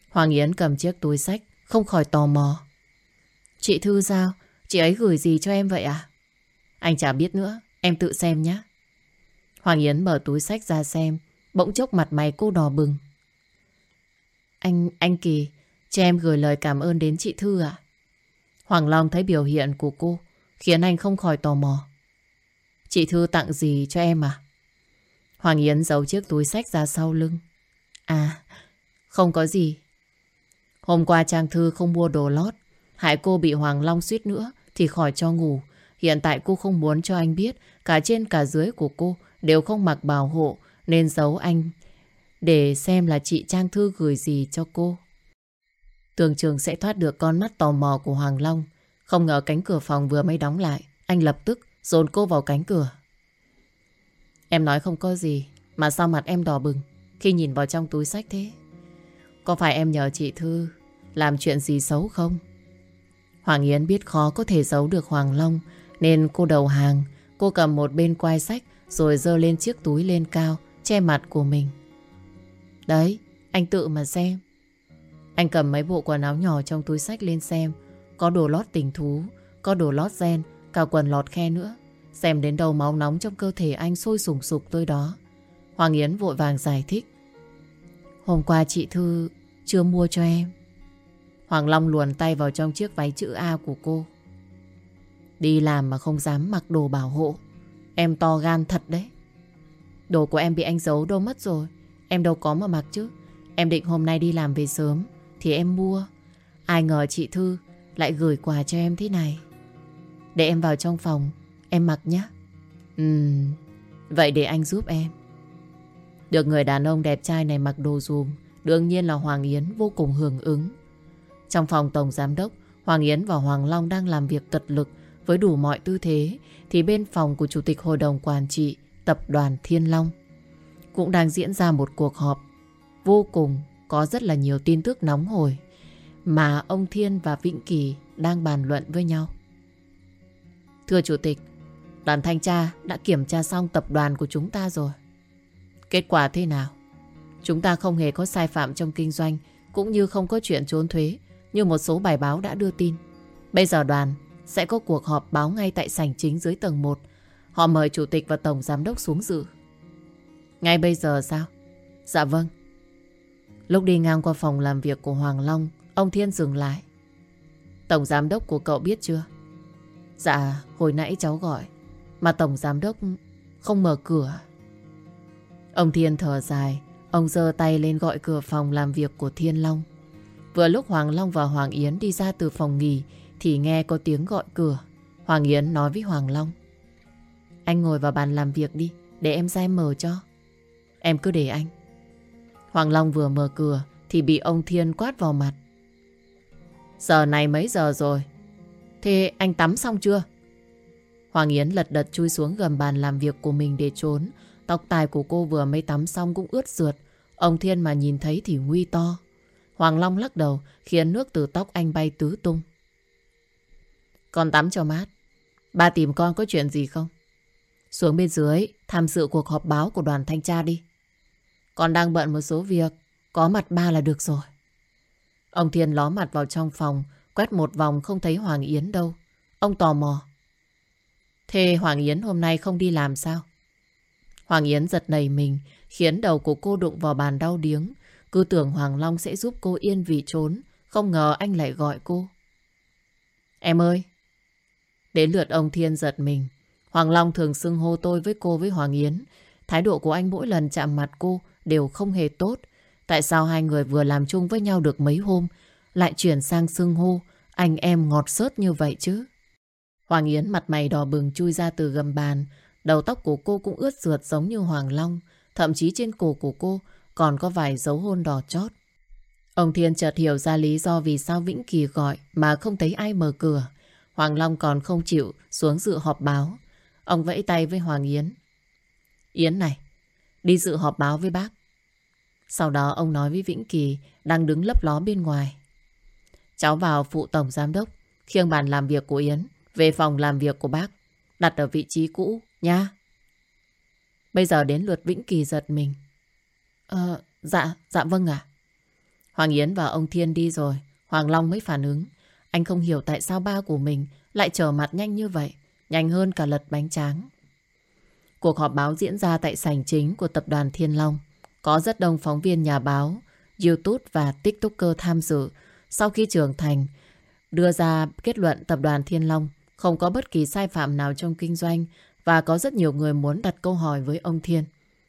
Hoàng Yến cầm chiếc túi sách, không khỏi tò mò. Chị Thư sao? Chị ấy gửi gì cho em vậy à? Anh chả biết nữa, em tự xem nhé. Hoàng Yến mở túi sách ra xem, Bỗng chốc mặt mày cô đỏ bừng. Anh, anh Kỳ, cho em gửi lời cảm ơn đến chị Thư ạ. Hoàng Long thấy biểu hiện của cô, khiến anh không khỏi tò mò. Chị Thư tặng gì cho em à? Hoàng Yến giấu chiếc túi sách ra sau lưng. À, không có gì. Hôm qua Trang Thư không mua đồ lót, hại cô bị Hoàng Long suýt nữa thì khỏi cho ngủ. Hiện tại cô không muốn cho anh biết cả trên cả dưới của cô đều không mặc bảo hộ nên giấu anh để xem là chị Trang Thư gửi gì cho cô. tường trường sẽ thoát được con mắt tò mò của Hoàng Long. Không ngờ cánh cửa phòng vừa mới đóng lại. Anh lập tức dồn cô vào cánh cửa. Em nói không có gì, mà sao mặt em đỏ bừng khi nhìn vào trong túi sách thế? Có phải em nhờ chị Thư làm chuyện gì xấu không? Hoàng Yến biết khó có thể giấu được Hoàng Long nên cô đầu hàng. Cô cầm một bên quai sách rồi dơ lên chiếc túi lên cao che mặt của mình. Đấy, anh tự mà xem. Anh cầm mấy bộ quần áo nhỏ trong túi sách lên xem. Có đồ lót tình thú, có đồ lót gen, cả quần lọt khe nữa. Xem đến đầu máu nóng trong cơ thể anh sôi sùng sục tôi đó. Hoàng Yến vội vàng giải thích. Hôm qua chị Thư chưa mua cho em. Hoàng Long luồn tay vào trong chiếc váy chữ A của cô. Đi làm mà không dám mặc đồ bảo hộ. Em to gan thật đấy. Đồ của em bị anh giấu đâu mất rồi. Em đâu có mà mặc chứ. Em định hôm nay đi làm về sớm thì em mua. Ai ngờ chị Thư lại gửi quà cho em thế này. Để em vào trong phòng, em mặc nhé. Ừm, vậy để anh giúp em. Được người đàn ông đẹp trai này mặc đồ dùm, đương nhiên là Hoàng Yến vô cùng hưởng ứng. Trong phòng Tổng Giám Đốc, Hoàng Yến và Hoàng Long đang làm việc cật lực với đủ mọi tư thế, thì bên phòng của Chủ tịch Hội đồng Quản trị Tập đoàn Thiên Long cũng đang diễn ra một cuộc họp vô cùng có rất là nhiều tin tức nóng hổi mà ông Thiên và Vĩnh Kỳ đang bàn luận với nhau. Thưa Chủ tịch, đoàn thanh tra đã kiểm tra xong tập đoàn của chúng ta rồi. Kết quả thế nào? Chúng ta không hề có sai phạm trong kinh doanh cũng như không có chuyện trốn thuế như một số bài báo đã đưa tin. Bây giờ đoàn sẽ có cuộc họp báo ngay tại sảnh chính dưới tầng 1. Họ mời chủ tịch và tổng giám đốc xuống dự. Ngay bây giờ sao? Dạ vâng. Lúc đi ngang qua phòng làm việc của Hoàng Long, ông Thiên dừng lại. Tổng giám đốc của cậu biết chưa? Dạ, hồi nãy cháu gọi. Mà tổng giám đốc không mở cửa. Ông Thiên thở dài, ông giơ tay lên gọi cửa phòng làm việc của Thiên Long. Vừa lúc Hoàng Long và Hoàng Yến đi ra từ phòng nghỉ thì nghe có tiếng gọi cửa. Hoàng Yến nói với Hoàng Long. Anh ngồi vào bàn làm việc đi, để em ra em mở cho. Em cứ để anh. Hoàng Long vừa mở cửa thì bị ông Thiên quát vào mặt. Giờ này mấy giờ rồi? Thế anh tắm xong chưa? Hoàng Yến lật đật chui xuống gầm bàn làm việc của mình để trốn. Tóc tài của cô vừa mới tắm xong cũng ướt rượt. Ông Thiên mà nhìn thấy thì nguy to. Hoàng Long lắc đầu khiến nước từ tóc anh bay tứ tung. Con tắm cho mát. Ba tìm con có chuyện gì không? Xuống bên dưới, tham dự cuộc họp báo của đoàn thanh tra đi. Con đang bận một số việc. Có mặt ba là được rồi. Ông Thiên ló mặt vào trong phòng, quét một vòng không thấy Hoàng Yến đâu. Ông tò mò. Thế Hoàng Yến hôm nay không đi làm sao? Hoàng Yến giật nảy mình, khiến đầu của cô đụng vào bàn đau điếng. Cứ tưởng Hoàng Long sẽ giúp cô yên vị trốn. Không ngờ anh lại gọi cô. Em ơi! Đến lượt ông Thiên giật mình. Hoàng Long thường xưng hô tôi với cô với Hoàng Yến. Thái độ của anh mỗi lần chạm mặt cô đều không hề tốt. Tại sao hai người vừa làm chung với nhau được mấy hôm, lại chuyển sang xưng hô anh em ngọt sớt như vậy chứ? Hoàng Yến mặt mày đỏ bừng chui ra từ gầm bàn. Đầu tóc của cô cũng ướt rượt giống như Hoàng Long. Thậm chí trên cổ của cô còn có vài dấu hôn đỏ chót. Ông Thiên chợt hiểu ra lý do vì sao Vĩnh Kỳ gọi mà không thấy ai mở cửa. Hoàng Long còn không chịu xuống dự họp báo. Ông vẫy tay với Hoàng Yến. Yến này, đi dự họp báo với bác. Sau đó ông nói với Vĩnh Kỳ đang đứng lấp ló bên ngoài. Cháu vào phụ tổng giám đốc khiêng bàn làm việc của Yến về phòng làm việc của bác đặt ở vị trí cũ nha. Bây giờ đến lượt Vĩnh Kỳ giật mình. Ờ, dạ, dạ vâng ạ. Hoàng Yến và ông Thiên đi rồi, Hoàng Long mới phản ứng. Anh không hiểu tại sao ba của mình lại trở mặt nhanh như vậy, nhanh hơn cả lật bánh tráng. Cuộc họp báo diễn ra tại sảnh chính của tập đoàn Thiên Long. Có rất đông phóng viên nhà báo, YouTube và TikToker tham dự. Sau khi trưởng thành, đưa ra kết luận tập đoàn Thiên Long không có bất kỳ sai phạm nào trong kinh doanh và có rất nhiều người muốn đặt câu hỏi với ông Thiên.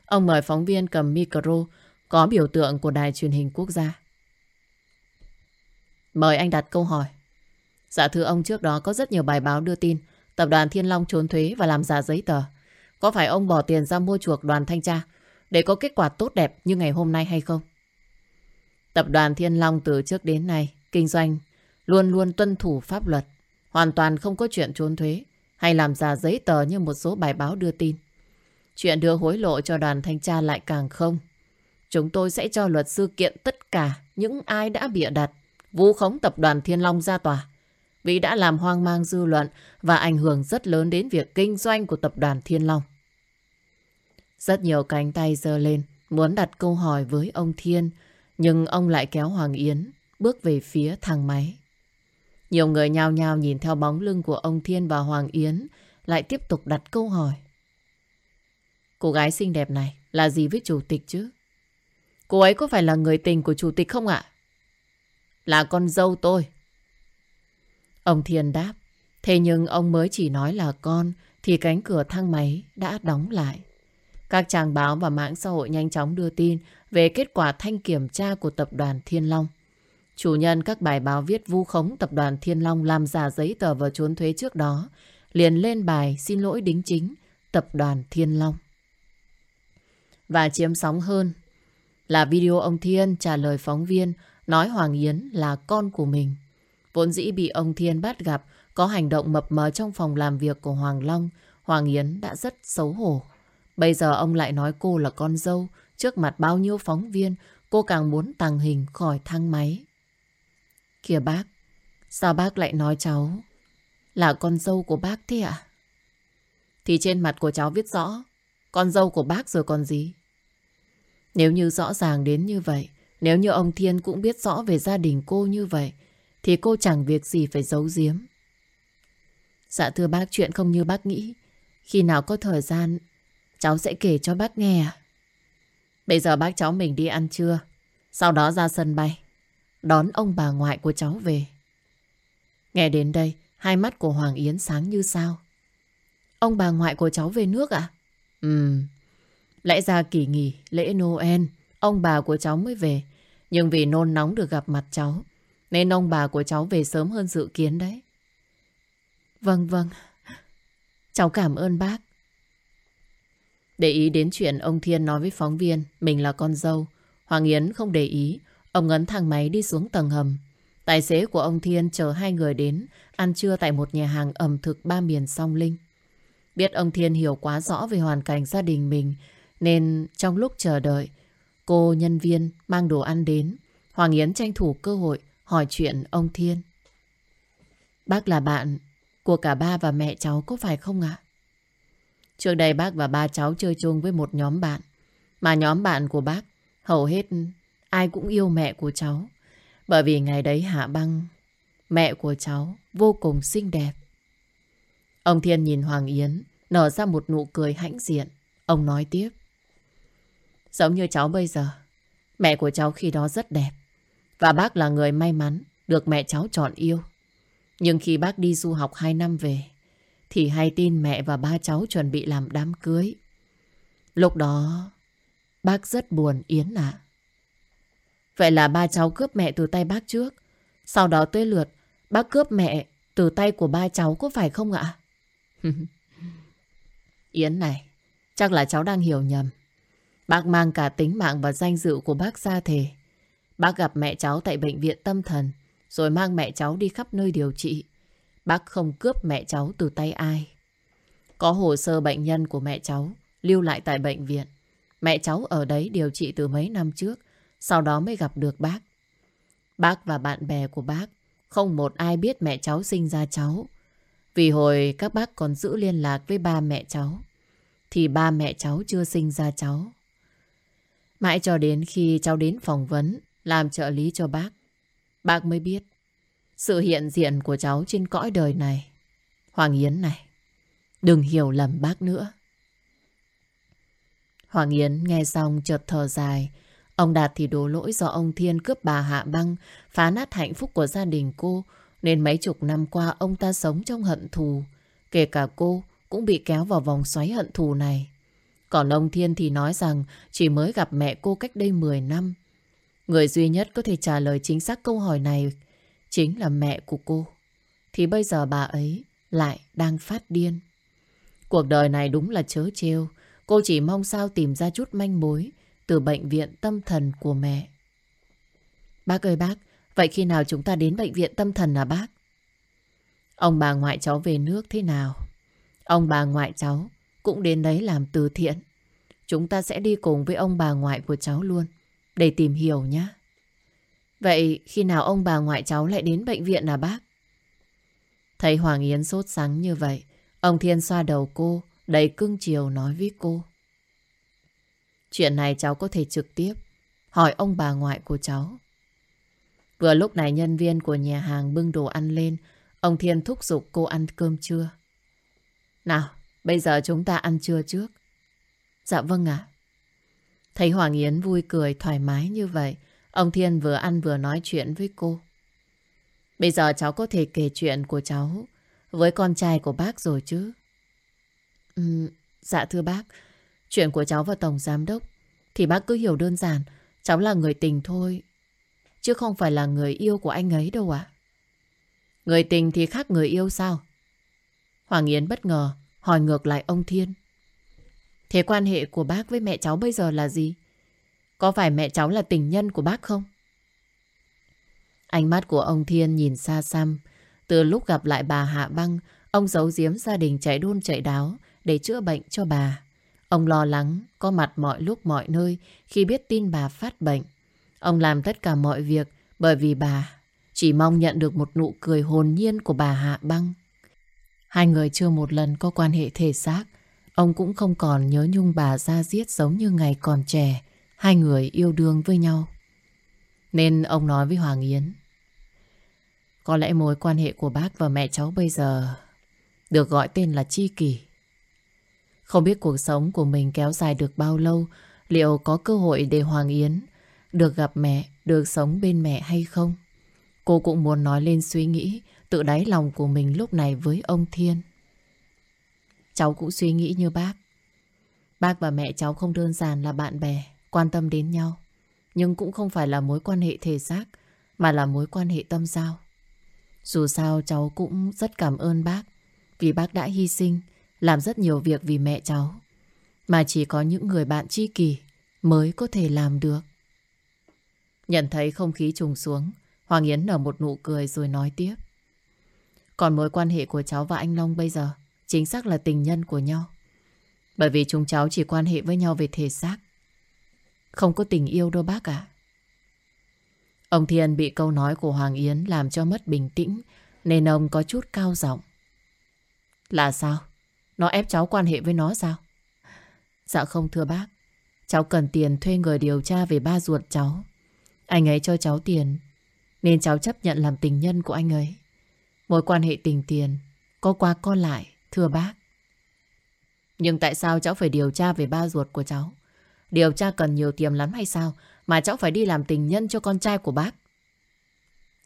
Ông mời phóng viên cầm micro có biểu tượng của đài truyền hình quốc gia. Mời anh đặt câu hỏi. Dạ thưa ông trước đó có rất nhiều bài báo đưa tin tập đoàn Thiên Long trốn thuế và làm giả giấy tờ. Có phải ông bỏ tiền ra mua chuộc đoàn thanh tra để có kết quả tốt đẹp như ngày hôm nay hay không? Tập đoàn Thiên Long từ trước đến nay kinh doanh luôn luôn tuân thủ pháp luật, hoàn toàn không có chuyện trốn thuế hay làm giả giấy tờ như một số bài báo đưa tin. Chuyện đưa hối lộ cho đoàn thanh tra lại càng không. Chúng tôi sẽ cho luật sư kiện tất cả những ai đã bịa đặt vu khống tập đoàn Thiên Long ra tòa vì đã làm hoang mang dư luận và ảnh hưởng rất lớn đến việc kinh doanh của tập đoàn Thiên Long. Rất nhiều cánh tay giơ lên, muốn đặt câu hỏi với ông Thiên, nhưng ông lại kéo Hoàng Yến bước về phía thang máy. Nhiều người nhao nhao nhìn theo bóng lưng của ông Thiên và Hoàng Yến, lại tiếp tục đặt câu hỏi. Cô gái xinh đẹp này là gì với chủ tịch chứ? Cô ấy có phải là người tình của chủ tịch không ạ? Là con dâu tôi. Ông Thiên đáp. Thế nhưng ông mới chỉ nói là con, thì cánh cửa thang máy đã đóng lại. Các trang báo và mạng xã hội nhanh chóng đưa tin về kết quả thanh kiểm tra của tập đoàn Thiên Long. Chủ nhân các bài báo viết vu khống tập đoàn Thiên Long làm giả giấy tờ và trốn thuế trước đó, liền lên bài xin lỗi đính chính, tập đoàn Thiên Long. Và chiếm sóng hơn là video ông Thiên trả lời phóng viên nói Hoàng Yến là con của mình. Vốn dĩ bị ông Thiên bắt gặp có hành động mập mờ trong phòng làm việc của Hoàng Long, Hoàng Yến đã rất xấu hổ. Bây giờ ông lại nói cô là con dâu, trước mặt bao nhiêu phóng viên, cô càng muốn tàng hình khỏi thang máy. Kìa bác, sao bác lại nói cháu là con dâu của bác thế ạ? Thì trên mặt của cháu viết rõ, con dâu của bác rồi còn gì? Nếu như rõ ràng đến như vậy, nếu như ông Thiên cũng biết rõ về gia đình cô như vậy, thì cô chẳng việc gì phải giấu giếm. Dạ thưa bác, chuyện không như bác nghĩ. Khi nào có thời gian, cháu sẽ kể cho bác nghe? Bây giờ bác cháu mình đi ăn trưa, sau đó ra sân bay, đón ông bà ngoại của cháu về. Nghe đến đây, hai mắt của Hoàng Yến sáng như sao. Ông bà ngoại của cháu về nước à? Ừm, lẽ ra kỳ nghỉ, lễ Noel, ông bà của cháu mới về. Nhưng vì nôn nóng được gặp mặt cháu, nên ông bà của cháu về sớm hơn dự kiến đấy. Vâng vâng, cháu cảm ơn bác. Để ý đến chuyện ông Thiên nói với phóng viên mình là con dâu, Hoàng Yến không để ý, ông ấn thang máy đi xuống tầng hầm. Tài xế của ông Thiên chờ hai người đến ăn trưa tại một nhà hàng ẩm thực ba miền song linh. Biết ông Thiên hiểu quá rõ về hoàn cảnh gia đình mình nên trong lúc chờ đợi cô nhân viên mang đồ ăn đến Hoàng Yến tranh thủ cơ hội hỏi chuyện ông Thiên. Bác là bạn của cả ba và mẹ cháu có phải không ạ? Trước đây bác và ba cháu chơi chung với một nhóm bạn. Mà nhóm bạn của bác hầu hết ai cũng yêu mẹ của cháu. Bởi vì ngày đấy Hạ Băng, mẹ của cháu vô cùng xinh đẹp. Ông Thiên nhìn Hoàng Yến nở ra một nụ cười hãnh diện. Ông nói tiếp. Giống như cháu bây giờ, mẹ của cháu khi đó rất đẹp. Và bác là người may mắn được mẹ cháu chọn yêu. Nhưng khi bác đi du học 2 năm về, thì hay tin mẹ và ba cháu chuẩn bị làm đám cưới. Lúc đó, bác rất buồn Yến ạ. Vậy là ba cháu cướp mẹ từ tay bác trước. Sau đó tới lượt, bác cướp mẹ từ tay của ba cháu có phải không ạ? Yến này, chắc là cháu đang hiểu nhầm. Bác mang cả tính mạng và danh dự của bác ra thề. Bác gặp mẹ cháu tại bệnh viện tâm thần, rồi mang mẹ cháu đi khắp nơi điều trị. Bác không cướp mẹ cháu từ tay ai. Có hồ sơ bệnh nhân của mẹ cháu lưu lại tại bệnh viện. Mẹ cháu ở đấy điều trị từ mấy năm trước, sau đó mới gặp được bác. Bác và bạn bè của bác không một ai biết mẹ cháu sinh ra cháu. Vì hồi các bác còn giữ liên lạc với ba mẹ cháu, thì ba mẹ cháu chưa sinh ra cháu. Mãi cho đến khi cháu đến phỏng vấn, làm trợ lý cho bác, bác mới biết sự hiện diện của cháu trên cõi đời này. Hoàng Yến này, đừng hiểu lầm bác nữa. Hoàng Yến nghe xong chợt thở dài. Ông Đạt thì đổ lỗi do ông Thiên cướp bà Hạ Băng, phá nát hạnh phúc của gia đình cô, nên mấy chục năm qua ông ta sống trong hận thù. Kể cả cô cũng bị kéo vào vòng xoáy hận thù này. Còn ông Thiên thì nói rằng chỉ mới gặp mẹ cô cách đây 10 năm. Người duy nhất có thể trả lời chính xác câu hỏi này chính là mẹ của cô. Thì bây giờ bà ấy lại đang phát điên. Cuộc đời này đúng là chớ trêu. Cô chỉ mong sao tìm ra chút manh mối từ bệnh viện tâm thần của mẹ. Bác ơi bác, vậy khi nào chúng ta đến bệnh viện tâm thần à bác? Ông bà ngoại cháu về nước thế nào? Ông bà ngoại cháu cũng đến đấy làm từ thiện. Chúng ta sẽ đi cùng với ông bà ngoại của cháu luôn để tìm hiểu nhé. Vậy khi nào ông bà ngoại cháu lại đến bệnh viện à bác? Thấy Hoàng Yến sốt sắng như vậy, ông Thiên xoa đầu cô, đầy cưng chiều nói với cô. Chuyện này cháu có thể trực tiếp hỏi ông bà ngoại của cháu. Vừa lúc này nhân viên của nhà hàng bưng đồ ăn lên, ông Thiên thúc giục cô ăn cơm trưa. Nào, bây giờ chúng ta ăn trưa trước. Dạ vâng ạ. Thấy Hoàng Yến vui cười thoải mái như vậy, ông Thiên vừa ăn vừa nói chuyện với cô. Bây giờ cháu có thể kể chuyện của cháu với con trai của bác rồi chứ? Ừ, dạ thưa bác, chuyện của cháu và Tổng Giám Đốc thì bác cứ hiểu đơn giản, cháu là người tình thôi, chứ không phải là người yêu của anh ấy đâu ạ. Người tình thì khác người yêu sao? Hoàng Yến bất ngờ hỏi ngược lại ông Thiên. Thế quan hệ của bác với mẹ cháu bây giờ là gì? Có phải mẹ cháu là tình nhân của bác không? Ánh mắt của ông Thiên nhìn xa xăm. Từ lúc gặp lại bà Hạ Băng, ông giấu giếm gia đình chạy đôn chạy đáo để chữa bệnh cho bà. Ông lo lắng, có mặt mọi lúc mọi nơi khi biết tin bà phát bệnh. Ông làm tất cả mọi việc bởi vì bà chỉ mong nhận được một nụ cười hồn nhiên của bà Hạ Băng. Hai người chưa một lần có quan hệ thể xác. Ông cũng không còn nhớ nhung bà ra giết giống như ngày còn trẻ. Hai người yêu đương với nhau. Nên ông nói với Hoàng Yến. Có lẽ mối quan hệ của bác và mẹ cháu bây giờ được gọi tên là chi kỷ. Không biết cuộc sống của mình kéo dài được bao lâu, liệu có cơ hội để Hoàng Yến được gặp mẹ, được sống bên mẹ hay không? Cô cũng muốn nói lên suy nghĩ tự đáy lòng của mình lúc này với ông Thiên. Cháu cũng suy nghĩ như bác. Bác và mẹ cháu không đơn giản là bạn bè, quan tâm đến nhau. Nhưng cũng không phải là mối quan hệ thể xác, mà là mối quan hệ tâm giao. Dù sao cháu cũng rất cảm ơn bác, vì bác đã hy sinh, làm rất nhiều việc vì mẹ cháu. Mà chỉ có những người bạn tri kỷ mới có thể làm được. Nhận thấy không khí trùng xuống, Hoàng Yến nở một nụ cười rồi nói tiếp. Còn mối quan hệ của cháu và anh Long bây giờ chính xác là tình nhân của nhau. Bởi vì chúng cháu chỉ quan hệ với nhau về thể xác. Không có tình yêu đâu bác ạ. Ông Thiên bị câu nói của Hoàng Yến làm cho mất bình tĩnh nên ông có chút cao giọng. Là sao? Nó ép cháu quan hệ với nó sao? Dạ không thưa bác. Cháu cần tiền thuê người điều tra về ba ruột cháu. Anh ấy cho cháu tiền nên cháu chấp nhận làm tình nhân của anh ấy. Mối quan hệ tình tiền có qua có lại, thưa bác. Nhưng tại sao cháu phải điều tra về ba ruột của cháu? Điều tra cần nhiều tiền lắm hay sao mà cháu phải đi làm tình nhân cho con trai của bác?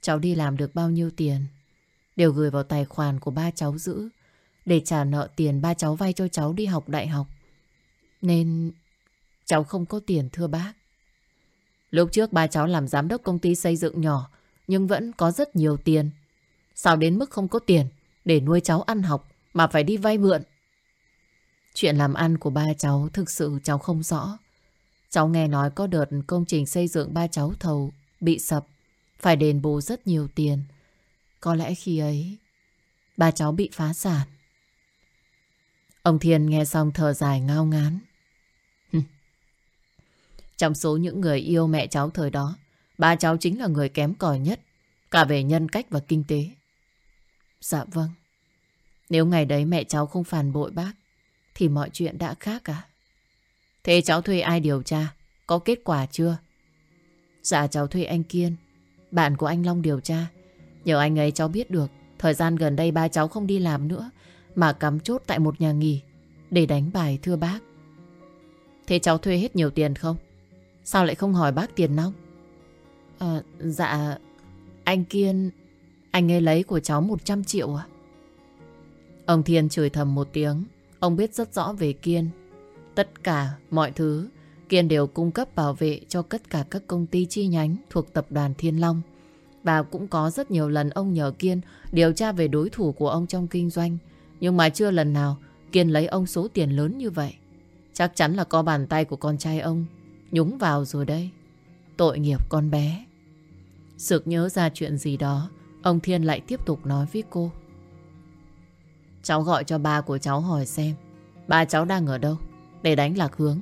Cháu đi làm được bao nhiêu tiền đều gửi vào tài khoản của ba cháu giữ để trả nợ tiền ba cháu vay cho cháu đi học đại học. Nên cháu không có tiền, thưa bác. Lúc trước ba cháu làm giám đốc công ty xây dựng nhỏ nhưng vẫn có rất nhiều tiền. Sao đến mức không có tiền để nuôi cháu ăn học mà phải đi vay mượn? Chuyện làm ăn của ba cháu thực sự cháu không rõ. Cháu nghe nói có đợt công trình xây dựng ba cháu thầu bị sập, phải đền bù rất nhiều tiền. Có lẽ khi ấy, ba cháu bị phá sản. Ông Thiên nghe xong thở dài ngao ngán. Trong số những người yêu mẹ cháu thời đó, ba cháu chính là người kém cỏi nhất, cả về nhân cách và kinh tế. Dạ vâng. Nếu ngày đấy mẹ cháu không phản bội bác, thì mọi chuyện đã khác à? Thế cháu thuê ai điều tra? Có kết quả chưa? Dạ cháu thuê anh Kiên, bạn của anh Long điều tra. Nhờ anh ấy cháu biết được, thời gian gần đây ba cháu không đi làm nữa, mà cắm chốt tại một nhà nghỉ để đánh bài thưa bác. Thế cháu thuê hết nhiều tiền không? Sao lại không hỏi bác tiền nóng À, ờ, dạ, anh Kiên, anh ấy lấy của cháu 100 triệu à? Ông Thiên chửi thầm một tiếng, ông biết rất rõ về Kiên. Tất cả mọi thứ Kiên đều cung cấp bảo vệ cho tất cả các công ty chi nhánh thuộc tập đoàn Thiên Long. Và cũng có rất nhiều lần ông nhờ Kiên điều tra về đối thủ của ông trong kinh doanh. Nhưng mà chưa lần nào Kiên lấy ông số tiền lớn như vậy. Chắc chắn là có bàn tay của con trai ông nhúng vào rồi đây. Tội nghiệp con bé. Sực nhớ ra chuyện gì đó, ông Thiên lại tiếp tục nói với cô. Cháu gọi cho ba của cháu hỏi xem ba cháu đang ở đâu để đánh lạc hướng.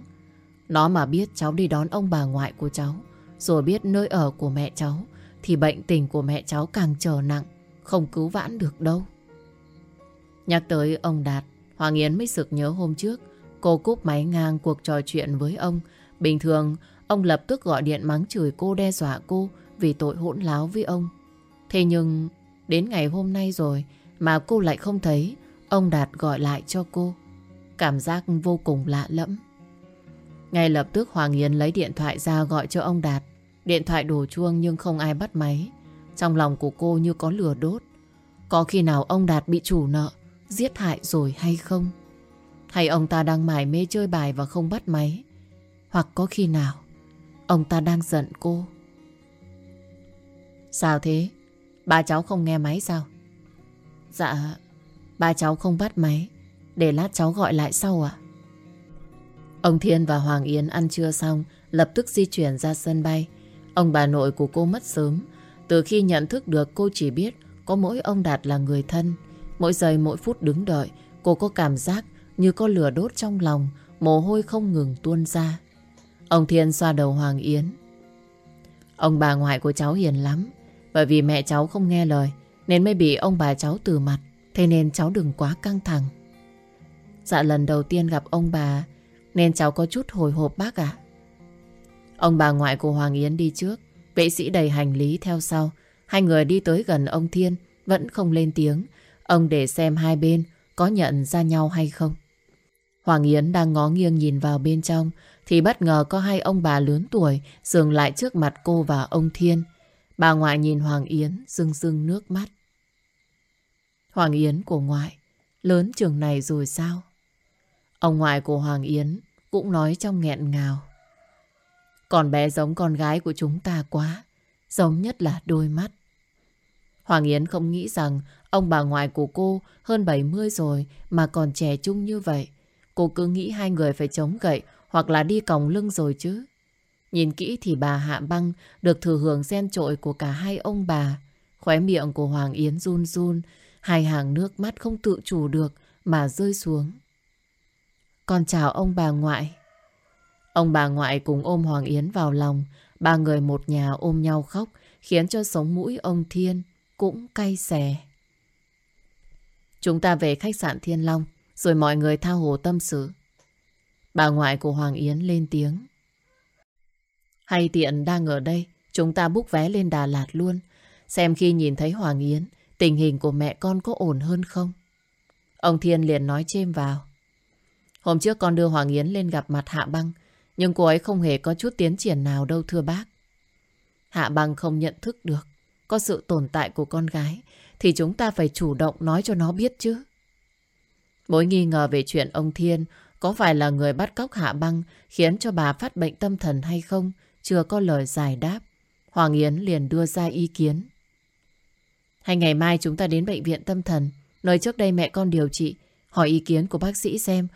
Nó mà biết cháu đi đón ông bà ngoại của cháu, rồi biết nơi ở của mẹ cháu, thì bệnh tình của mẹ cháu càng trở nặng, không cứu vãn được đâu. Nhắc tới ông Đạt, Hoàng Yến mới sực nhớ hôm trước, cô cúp máy ngang cuộc trò chuyện với ông. Bình thường, ông lập tức gọi điện mắng chửi cô, đe dọa cô vì tội hỗn láo với ông. Thế nhưng, đến ngày hôm nay rồi mà cô lại không thấy ông Đạt gọi lại cho cô. Cảm giác vô cùng lạ lẫm. Ngay lập tức Hoàng Yến lấy điện thoại ra gọi cho ông Đạt. Điện thoại đổ chuông nhưng không ai bắt máy. Trong lòng của cô như có lửa đốt. Có khi nào ông Đạt bị chủ nợ, giết hại rồi hay không? Hay ông ta đang mải mê chơi bài và không bắt máy? Hoặc có khi nào ông ta đang giận cô? Sao thế? Ba cháu không nghe máy sao? Dạ, ba cháu không bắt máy. Để lát cháu gọi lại sau ạ. Ông Thiên và Hoàng Yến ăn trưa xong, lập tức di chuyển ra sân bay. Ông bà nội của cô mất sớm. Từ khi nhận thức được cô chỉ biết có mỗi ông Đạt là người thân. Mỗi giây mỗi phút đứng đợi, cô có cảm giác như có lửa đốt trong lòng, mồ hôi không ngừng tuôn ra. Ông Thiên xoa đầu Hoàng Yến. Ông bà ngoại của cháu hiền lắm, bởi vì mẹ cháu không nghe lời nên mới bị ông bà cháu từ mặt. Thế nên cháu đừng quá căng thẳng. Dạ lần đầu tiên gặp ông bà nên cháu có chút hồi hộp bác ạ. Ông bà ngoại của Hoàng Yến đi trước, vệ sĩ đầy hành lý theo sau. Hai người đi tới gần ông Thiên vẫn không lên tiếng. Ông để xem hai bên có nhận ra nhau hay không. Hoàng Yến đang ngó nghiêng nhìn vào bên trong thì bất ngờ có hai ông bà lớn tuổi dừng lại trước mặt cô và ông Thiên. Bà ngoại nhìn Hoàng Yến rưng rưng nước mắt. Hoàng Yến của ngoại lớn trường này rồi sao? Ông ngoại của Hoàng Yến cũng nói trong nghẹn ngào. Còn bé giống con gái của chúng ta quá, giống nhất là đôi mắt. Hoàng Yến không nghĩ rằng ông bà ngoại của cô hơn 70 rồi mà còn trẻ trung như vậy. Cô cứ nghĩ hai người phải chống gậy hoặc là đi còng lưng rồi chứ. Nhìn kỹ thì bà Hạ Băng được thừa hưởng gen trội của cả hai ông bà. Khóe miệng của Hoàng Yến run run, hai hàng nước mắt không tự chủ được mà rơi xuống. Con chào ông bà ngoại. Ông bà ngoại cùng ôm Hoàng Yến vào lòng, ba người một nhà ôm nhau khóc, khiến cho sống mũi ông Thiên cũng cay xè. Chúng ta về khách sạn Thiên Long, rồi mọi người tha hồ tâm sự. Bà ngoại của Hoàng Yến lên tiếng. Hay tiện đang ở đây, chúng ta búc vé lên Đà Lạt luôn. Xem khi nhìn thấy Hoàng Yến, tình hình của mẹ con có ổn hơn không? Ông Thiên liền nói chêm vào. Hôm trước con đưa Hoàng Yến lên gặp mặt Hạ Băng, nhưng cô ấy không hề có chút tiến triển nào đâu thưa bác. Hạ Băng không nhận thức được có sự tồn tại của con gái, thì chúng ta phải chủ động nói cho nó biết chứ. Mối nghi ngờ về chuyện ông Thiên có phải là người bắt cóc Hạ Băng khiến cho bà phát bệnh tâm thần hay không, chưa có lời giải đáp. Hoàng Yến liền đưa ra ý kiến. Hay ngày mai chúng ta đến bệnh viện tâm thần, nơi trước đây mẹ con điều trị, hỏi ý kiến của bác sĩ xem,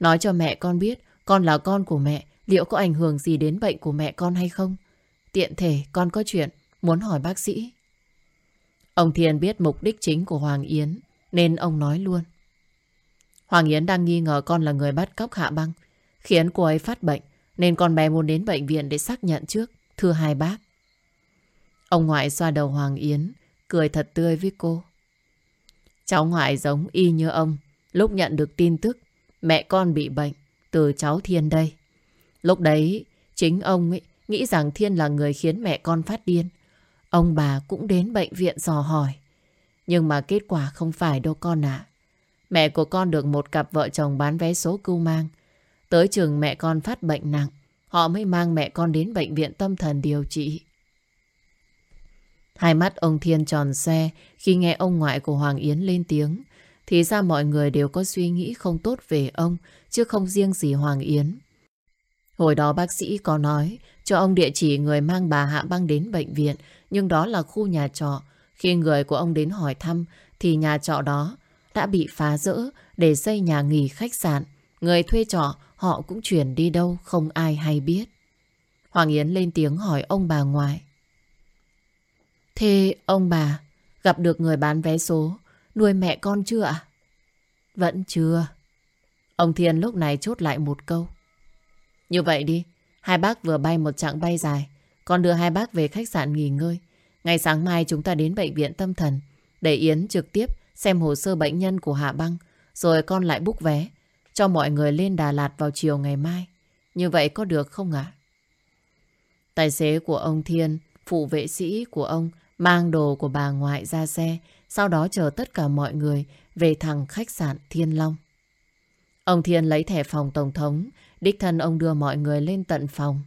nói cho mẹ con biết con là con của mẹ, liệu có ảnh hưởng gì đến bệnh của mẹ con hay không? Tiện thể con có chuyện muốn hỏi bác sĩ. Ông Thiên biết mục đích chính của Hoàng Yến, nên ông nói luôn. Hoàng Yến đang nghi ngờ con là người bắt cóc Hạ Băng, khiến cô ấy phát bệnh, nên con bé muốn đến bệnh viện để xác nhận trước, thưa hai bác. Ông ngoại xoa đầu Hoàng Yến, cười thật tươi với cô. Cháu ngoại giống y như ông, lúc nhận được tin tức mẹ con bị bệnh từ cháu Thiên đây. Lúc đấy, chính ông ấy nghĩ rằng Thiên là người khiến mẹ con phát điên. Ông bà cũng đến bệnh viện dò hỏi. Nhưng mà kết quả không phải đâu con ạ. Mẹ của con được một cặp vợ chồng bán vé số cưu mang. Tới trường mẹ con phát bệnh nặng. Họ mới mang mẹ con đến bệnh viện tâm thần điều trị. Hai mắt ông Thiên tròn xe khi nghe ông ngoại của Hoàng Yến lên tiếng. Thì ra mọi người đều có suy nghĩ không tốt về ông, chứ không riêng gì Hoàng Yến. Hồi đó bác sĩ có nói cho ông địa chỉ người mang bà Hạ Băng đến bệnh viện, nhưng đó là khu nhà trọ. Khi người của ông đến hỏi thăm, thì nhà trọ đó đã bị phá rỡ để xây nhà nghỉ khách sạn. Người thuê trọ họ cũng chuyển đi đâu không ai hay biết. Hoàng Yến lên tiếng hỏi ông bà ngoại. Thế ông bà gặp được người bán vé số nuôi mẹ con chưa ạ? Vẫn chưa. Ông Thiên lúc này chốt lại một câu. Như vậy đi, hai bác vừa bay một chặng bay dài, con đưa hai bác về khách sạn nghỉ ngơi. Ngày sáng mai chúng ta đến bệnh viện tâm thần để Yến trực tiếp xem hồ sơ bệnh nhân của Hạ Băng, rồi con lại búc vé cho mọi người lên Đà Lạt vào chiều ngày mai. Như vậy có được không ạ? Tài xế của ông Thiên, phụ vệ sĩ của ông mang đồ của bà ngoại ra xe, sau đó chờ tất cả mọi người về thẳng khách sạn Thiên Long. Ông Thiên lấy thẻ phòng Tổng thống, đích thân ông đưa mọi người lên tận phòng.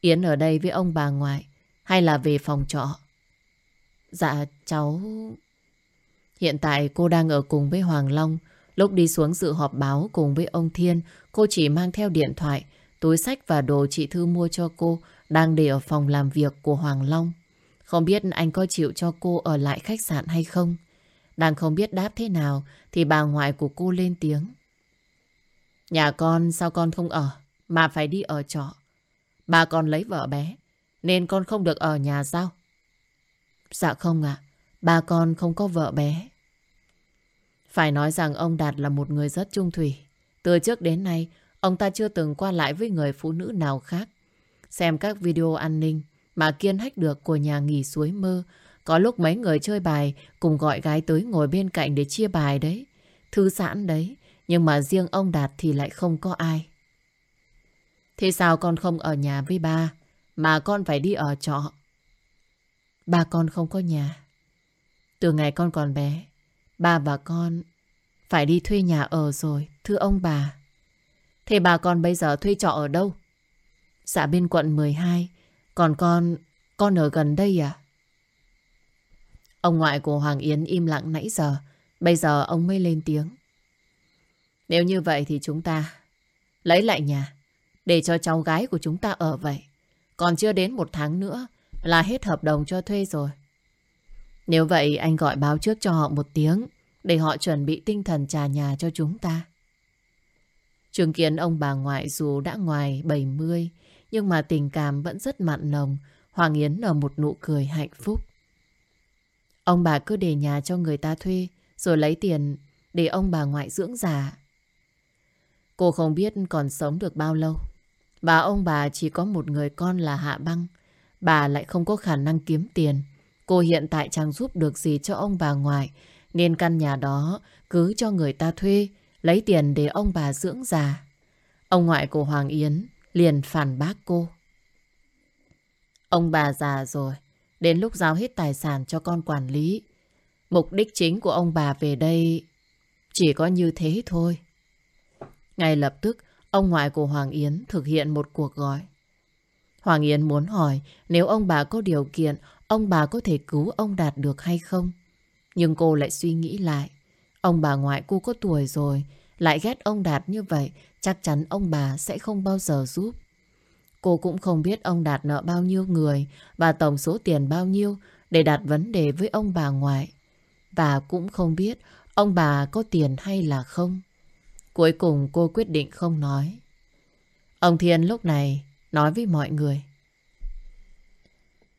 Yến ở đây với ông bà ngoại, hay là về phòng trọ? Dạ, cháu... Hiện tại cô đang ở cùng với Hoàng Long. Lúc đi xuống dự họp báo cùng với ông Thiên, cô chỉ mang theo điện thoại, túi sách và đồ chị Thư mua cho cô đang để ở phòng làm việc của Hoàng Long. Không biết anh có chịu cho cô ở lại khách sạn hay không? Đang không biết đáp thế nào thì bà ngoại của cô lên tiếng. Nhà con sao con không ở mà phải đi ở trọ? Bà con lấy vợ bé nên con không được ở nhà sao? Dạ không ạ. bà con không có vợ bé. Phải nói rằng ông Đạt là một người rất trung thủy. Từ trước đến nay, ông ta chưa từng qua lại với người phụ nữ nào khác. Xem các video an ninh mà Kiên hách được của nhà nghỉ suối mơ. Có lúc mấy người chơi bài cùng gọi gái tới ngồi bên cạnh để chia bài đấy. Thư giãn đấy. Nhưng mà riêng ông Đạt thì lại không có ai. Thế sao con không ở nhà với ba mà con phải đi ở trọ? Ba con không có nhà. Từ ngày con còn bé, ba và con phải đi thuê nhà ở rồi, thưa ông bà. Thế bà con bây giờ thuê trọ ở đâu? Dạ bên quận 12, còn con, con ở gần đây à? Ông ngoại của Hoàng Yến im lặng nãy giờ, bây giờ ông mới lên tiếng. Nếu như vậy thì chúng ta lấy lại nhà, để cho cháu gái của chúng ta ở vậy. Còn chưa đến một tháng nữa là hết hợp đồng cho thuê rồi. Nếu vậy anh gọi báo trước cho họ một tiếng để họ chuẩn bị tinh thần trả nhà cho chúng ta. Chứng kiến ông bà ngoại dù đã ngoài 70 nhưng mà tình cảm vẫn rất mặn nồng. Hoàng Yến nở một nụ cười hạnh phúc. Ông bà cứ để nhà cho người ta thuê rồi lấy tiền để ông bà ngoại dưỡng già. Cô không biết còn sống được bao lâu. Bà ông bà chỉ có một người con là Hạ Băng. Bà lại không có khả năng kiếm tiền. Cô hiện tại chẳng giúp được gì cho ông bà ngoại. Nên căn nhà đó cứ cho người ta thuê, lấy tiền để ông bà dưỡng già. Ông ngoại của Hoàng Yến liền phản bác cô. Ông bà già rồi, đến lúc giao hết tài sản cho con quản lý. Mục đích chính của ông bà về đây chỉ có như thế thôi. Ngay lập tức, ông ngoại của Hoàng Yến thực hiện một cuộc gọi. Hoàng Yến muốn hỏi nếu ông bà có điều kiện, ông bà có thể cứu ông Đạt được hay không? Nhưng cô lại suy nghĩ lại. Ông bà ngoại cô có tuổi rồi, lại ghét ông Đạt như vậy, chắc chắn ông bà sẽ không bao giờ giúp. Cô cũng không biết ông Đạt nợ bao nhiêu người và tổng số tiền bao nhiêu để đặt vấn đề với ông bà ngoại. Và cũng không biết ông bà có tiền hay là không. Cuối cùng cô quyết định không nói. Ông Thiên lúc này nói với mọi người.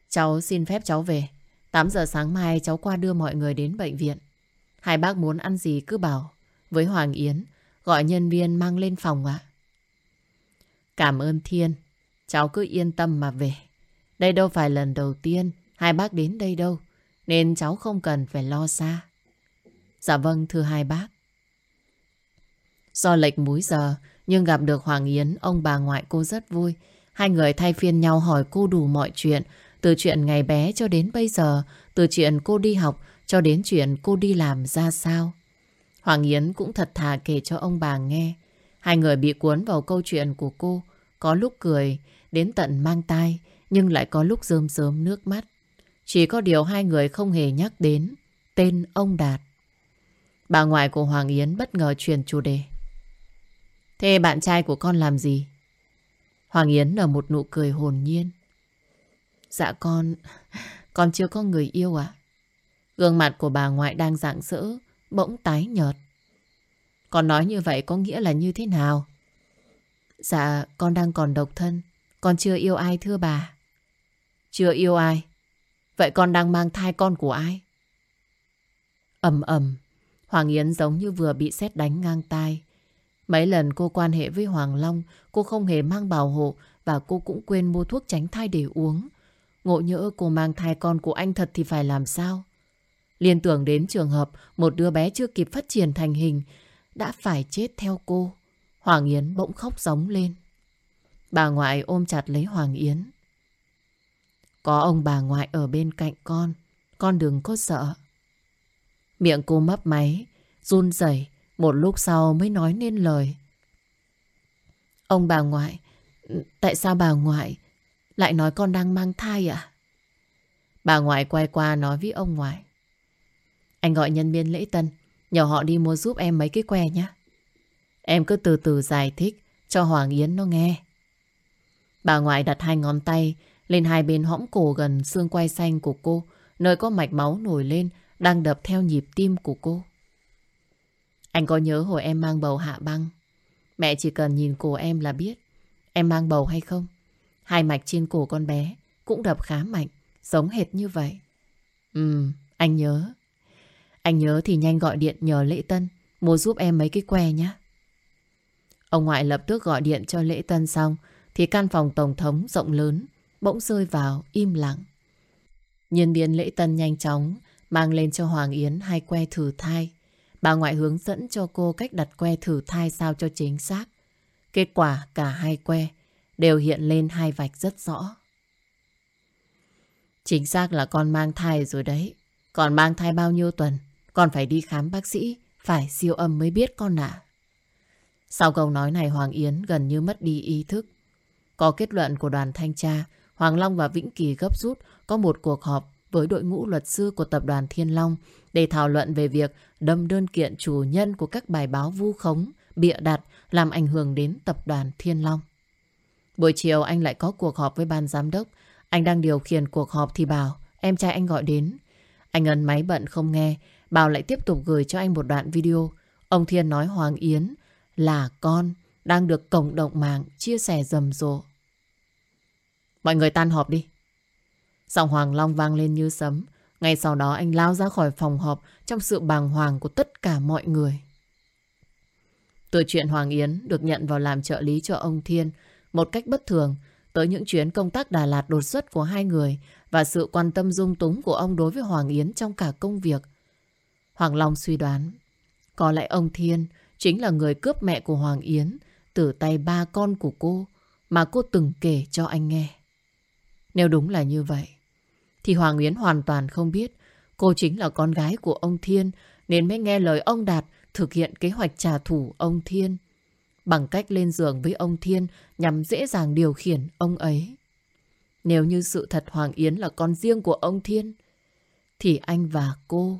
Cháu xin phép cháu về. 8 giờ sáng mai cháu qua đưa mọi người đến bệnh viện. Hai bác muốn ăn gì cứ bảo. Với Hoàng Yến, gọi nhân viên mang lên phòng ạ. Cảm ơn Thiên. Cháu cứ yên tâm mà về. Đây đâu phải lần đầu tiên hai bác đến đây đâu. Nên cháu không cần phải lo xa. Dạ vâng thưa hai bác. Do lệch múi giờ nhưng gặp được Hoàng Yến, ông bà ngoại cô rất vui. Hai người thay phiên nhau hỏi cô đủ mọi chuyện, từ chuyện ngày bé cho đến bây giờ, từ chuyện cô đi học cho đến chuyện cô đi làm ra sao. Hoàng Yến cũng thật thà kể cho ông bà nghe. Hai người bị cuốn vào câu chuyện của cô, có lúc cười, đến tận mang tai, nhưng lại có lúc rơm rớm nước mắt. Chỉ có điều hai người không hề nhắc đến tên ông Đạt. Bà ngoại của Hoàng Yến bất ngờ truyền chủ đề. Thế bạn trai của con làm gì? Hoàng Yến nở một nụ cười hồn nhiên. Dạ con, con chưa có người yêu à? Gương mặt của bà ngoại đang rạng rỡ, bỗng tái nhợt. Con nói như vậy có nghĩa là như thế nào? Dạ, con đang còn độc thân. Con chưa yêu ai thưa bà. Chưa yêu ai? Vậy con đang mang thai con của ai? ầm ầm Hoàng Yến giống như vừa bị sét đánh ngang tai. Mấy lần cô quan hệ với Hoàng Long, cô không hề mang bảo hộ và cô cũng quên mua thuốc tránh thai để uống. Ngộ nhỡ cô mang thai con của anh thật thì phải làm sao? Liên tưởng đến trường hợp một đứa bé chưa kịp phát triển thành hình đã phải chết theo cô. Hoàng Yến bỗng khóc giống lên. Bà ngoại ôm chặt lấy Hoàng Yến. Có ông bà ngoại ở bên cạnh con, con đừng có sợ. Miệng cô mấp máy, run rẩy một lúc sau mới nói nên lời. Ông bà ngoại, tại sao bà ngoại lại nói con đang mang thai à? Bà ngoại quay qua nói với ông ngoại. Anh gọi nhân viên lễ tân, nhờ họ đi mua giúp em mấy cái que nhé. Em cứ từ từ giải thích cho Hoàng Yến nó nghe. Bà ngoại đặt hai ngón tay lên hai bên hõm cổ gần xương quai xanh của cô, nơi có mạch máu nổi lên đang đập theo nhịp tim của cô. Anh có nhớ hồi em mang bầu hạ băng, mẹ chỉ cần nhìn cổ em là biết em mang bầu hay không. Hai mạch trên cổ con bé cũng đập khá mạnh, giống hệt như vậy. Ừ, anh nhớ. Anh nhớ thì nhanh gọi điện nhờ Lễ Tân mua giúp em mấy cái que nhé. Ông ngoại lập tức gọi điện cho Lễ Tân xong, thì căn phòng tổng thống rộng lớn, bỗng rơi vào im lặng. Nhân viên Lễ Tân nhanh chóng mang lên cho Hoàng Yến hai que thử thai. Bà ngoại hướng dẫn cho cô cách đặt que thử thai sao cho chính xác. Kết quả cả hai que đều hiện lên hai vạch rất rõ. Chính xác là con mang thai rồi đấy. Còn mang thai bao nhiêu tuần? Con phải đi khám bác sĩ, phải siêu âm mới biết con ạ. Sau câu nói này Hoàng Yến gần như mất đi ý thức. Có kết luận của đoàn thanh tra, Hoàng Long và Vĩnh Kỳ gấp rút có một cuộc họp với đội ngũ luật sư của tập đoàn Thiên Long để thảo luận về việc đâm đơn kiện chủ nhân của các bài báo vu khống, bịa đặt làm ảnh hưởng đến tập đoàn Thiên Long. Buổi chiều anh lại có cuộc họp với ban giám đốc. Anh đang điều khiển cuộc họp thì bảo em trai anh gọi đến. Anh ấn máy bận không nghe, Bảo lại tiếp tục gửi cho anh một đoạn video. Ông Thiên nói Hoàng Yến là con đang được cộng đồng mạng chia sẻ rầm rộ. Mọi người tan họp đi. Giọng Hoàng Long vang lên như sấm. Ngay sau đó anh lao ra khỏi phòng họp trong sự bàng hoàng của tất cả mọi người. Từ chuyện Hoàng Yến được nhận vào làm trợ lý cho ông Thiên, một cách bất thường, tới những chuyến công tác Đà Lạt đột xuất của hai người và sự quan tâm dung túng của ông đối với Hoàng Yến trong cả công việc. Hoàng Long suy đoán có lẽ ông Thiên chính là người cướp mẹ của Hoàng Yến từ tay ba con của cô mà cô từng kể cho anh nghe. Nếu đúng là như vậy, thì Hoàng Yến hoàn toàn không biết cô chính là con gái của ông Thiên nên mới nghe lời ông Đạt thực hiện kế hoạch trả thù ông Thiên bằng cách lên giường với ông Thiên nhằm dễ dàng điều khiển ông ấy. Nếu như sự thật Hoàng Yến là con riêng của ông Thiên thì anh và cô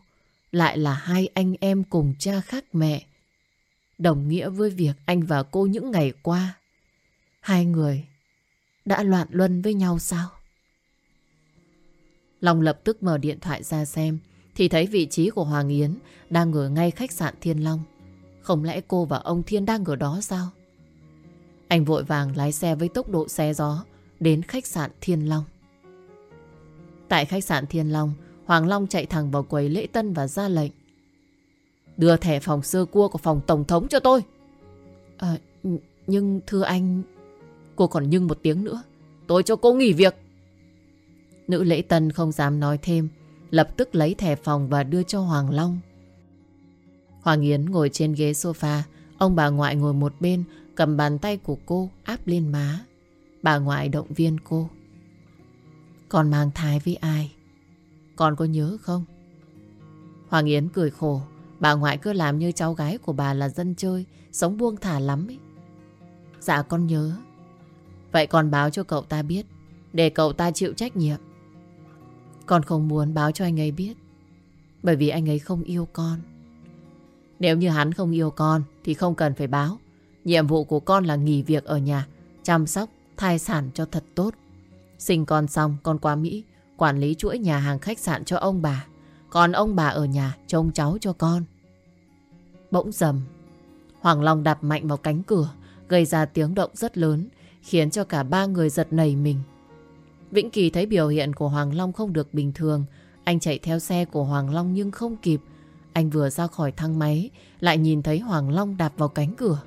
lại là hai anh em cùng cha khác mẹ. Đồng nghĩa với việc anh và cô những ngày qua hai người đã loạn luân với nhau sao? Long lập tức mở điện thoại ra xem thì thấy vị trí của Hoàng Yến đang ở ngay khách sạn Thiên Long. Không lẽ cô và ông Thiên đang ở đó sao? Anh vội vàng lái xe với tốc độ xe gió đến khách sạn Thiên Long. Tại khách sạn Thiên Long, Hoàng Long chạy thẳng vào quầy lễ tân và ra lệnh. Đưa thẻ phòng sơ cua của phòng tổng thống cho tôi. À, nhưng thưa anh... Cô còn nhưng một tiếng nữa. Tôi cho cô nghỉ việc. Nữ lễ tân không dám nói thêm. Lập tức lấy thẻ phòng và đưa cho Hoàng Long. Hoàng Yến ngồi trên ghế sofa. Ông bà ngoại ngồi một bên cầm bàn tay của cô áp lên má. Bà ngoại động viên cô. Con mang thai với ai? Con có nhớ không? Hoàng Yến cười khổ. Bà ngoại cứ làm như cháu gái của bà là dân chơi, sống buông thả lắm ấy. Dạ con nhớ. Vậy con báo cho cậu ta biết, để cậu ta chịu trách nhiệm. Con không muốn báo cho anh ấy biết, bởi vì anh ấy không yêu con. Nếu như hắn không yêu con thì không cần phải báo. Nhiệm vụ của con là nghỉ việc ở nhà, chăm sóc, thai sản cho thật tốt. Sinh con xong, con qua Mỹ, quản lý chuỗi nhà hàng khách sạn cho ông bà. Còn ông bà ở nhà trông cháu cho con. Bỗng dầm, Hoàng Long đạp mạnh vào cánh cửa, gây ra tiếng động rất lớn, khiến cho cả ba người giật nảy mình. Vĩnh Kỳ thấy biểu hiện của Hoàng Long không được bình thường. Anh chạy theo xe của Hoàng Long nhưng không kịp. Anh vừa ra khỏi thang máy, lại nhìn thấy Hoàng Long đạp vào cánh cửa.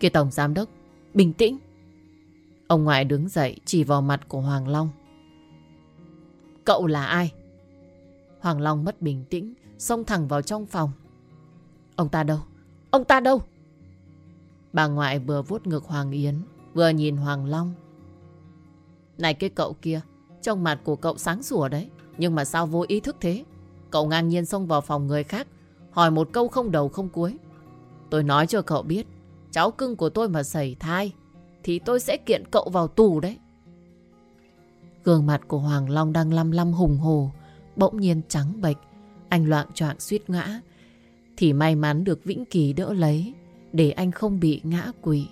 Kìa Tổng Giám Đốc, bình tĩnh. Ông ngoại đứng dậy chỉ vào mặt của Hoàng Long. Cậu là ai? Hoàng Long mất bình tĩnh, xông thẳng vào trong phòng. Ông ta đâu? Ông ta đâu? Bà ngoại vừa vuốt ngực Hoàng Yến, vừa nhìn Hoàng Long. Này cái cậu kia, trong mặt của cậu sáng sủa đấy, nhưng mà sao vô ý thức thế? Cậu ngang nhiên xông vào phòng người khác, hỏi một câu không đầu không cuối. Tôi nói cho cậu biết, cháu cưng của tôi mà xảy thai, thì tôi sẽ kiện cậu vào tù đấy. Gương mặt của Hoàng Long đang lăm lăm hùng hồ, bỗng nhiên trắng bệch. Anh loạn choạng suýt ngã, thì may mắn được Vĩnh Kỳ đỡ lấy, để anh không bị ngã quỵ.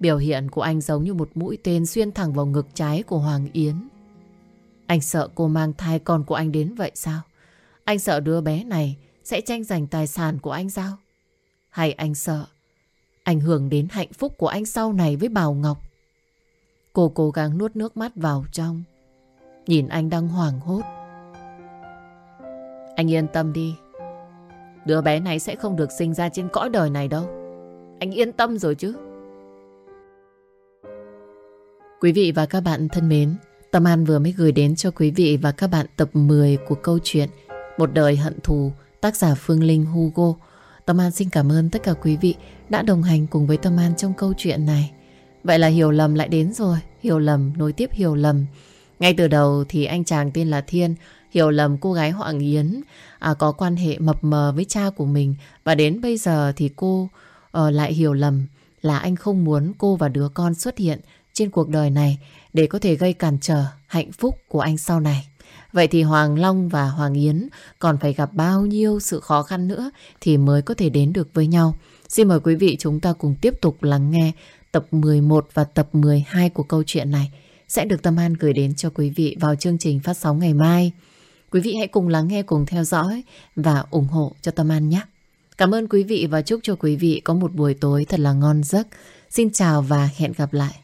Biểu hiện của anh giống như một mũi tên xuyên thẳng vào ngực trái của Hoàng Yến. Anh sợ cô mang thai con của anh đến vậy sao? Anh sợ đứa bé này sẽ tranh giành tài sản của anh sao? Hay anh sợ ảnh hưởng đến hạnh phúc của anh sau này với Bảo Ngọc? Cô cố gắng nuốt nước mắt vào trong. Nhìn anh đang hoảng hốt. Anh yên tâm đi. Đứa bé này sẽ không được sinh ra trên cõi đời này đâu. Anh yên tâm rồi chứ. Quý vị và các bạn thân mến, Tâm An vừa mới gửi đến cho quý vị và các bạn tập 10 của câu chuyện Một đời hận thù, tác giả Phương Linh Hugo. Tâm An xin cảm ơn tất cả quý vị đã đồng hành cùng với Tâm An trong câu chuyện này. Vậy là hiểu lầm lại đến rồi, hiểu lầm nối tiếp hiểu lầm. Ngay từ đầu thì anh chàng tên là Thiên hiểu lầm cô gái Hoàng Yến à, có quan hệ mập mờ với cha của mình và đến bây giờ thì cô uh, lại hiểu lầm là anh không muốn cô và đứa con xuất hiện trên cuộc đời này để có thể gây cản trở hạnh phúc của anh sau này. Vậy thì Hoàng Long và Hoàng Yến còn phải gặp bao nhiêu sự khó khăn nữa thì mới có thể đến được với nhau. Xin mời quý vị chúng ta cùng tiếp tục lắng nghe tập 11 và tập 12 của câu chuyện này sẽ được Tâm An gửi đến cho quý vị vào chương trình phát sóng ngày mai. Quý vị hãy cùng lắng nghe, cùng theo dõi và ủng hộ cho Tâm An nhé. Cảm ơn quý vị và chúc cho quý vị có một buổi tối thật là ngon giấc. Xin chào và hẹn gặp lại.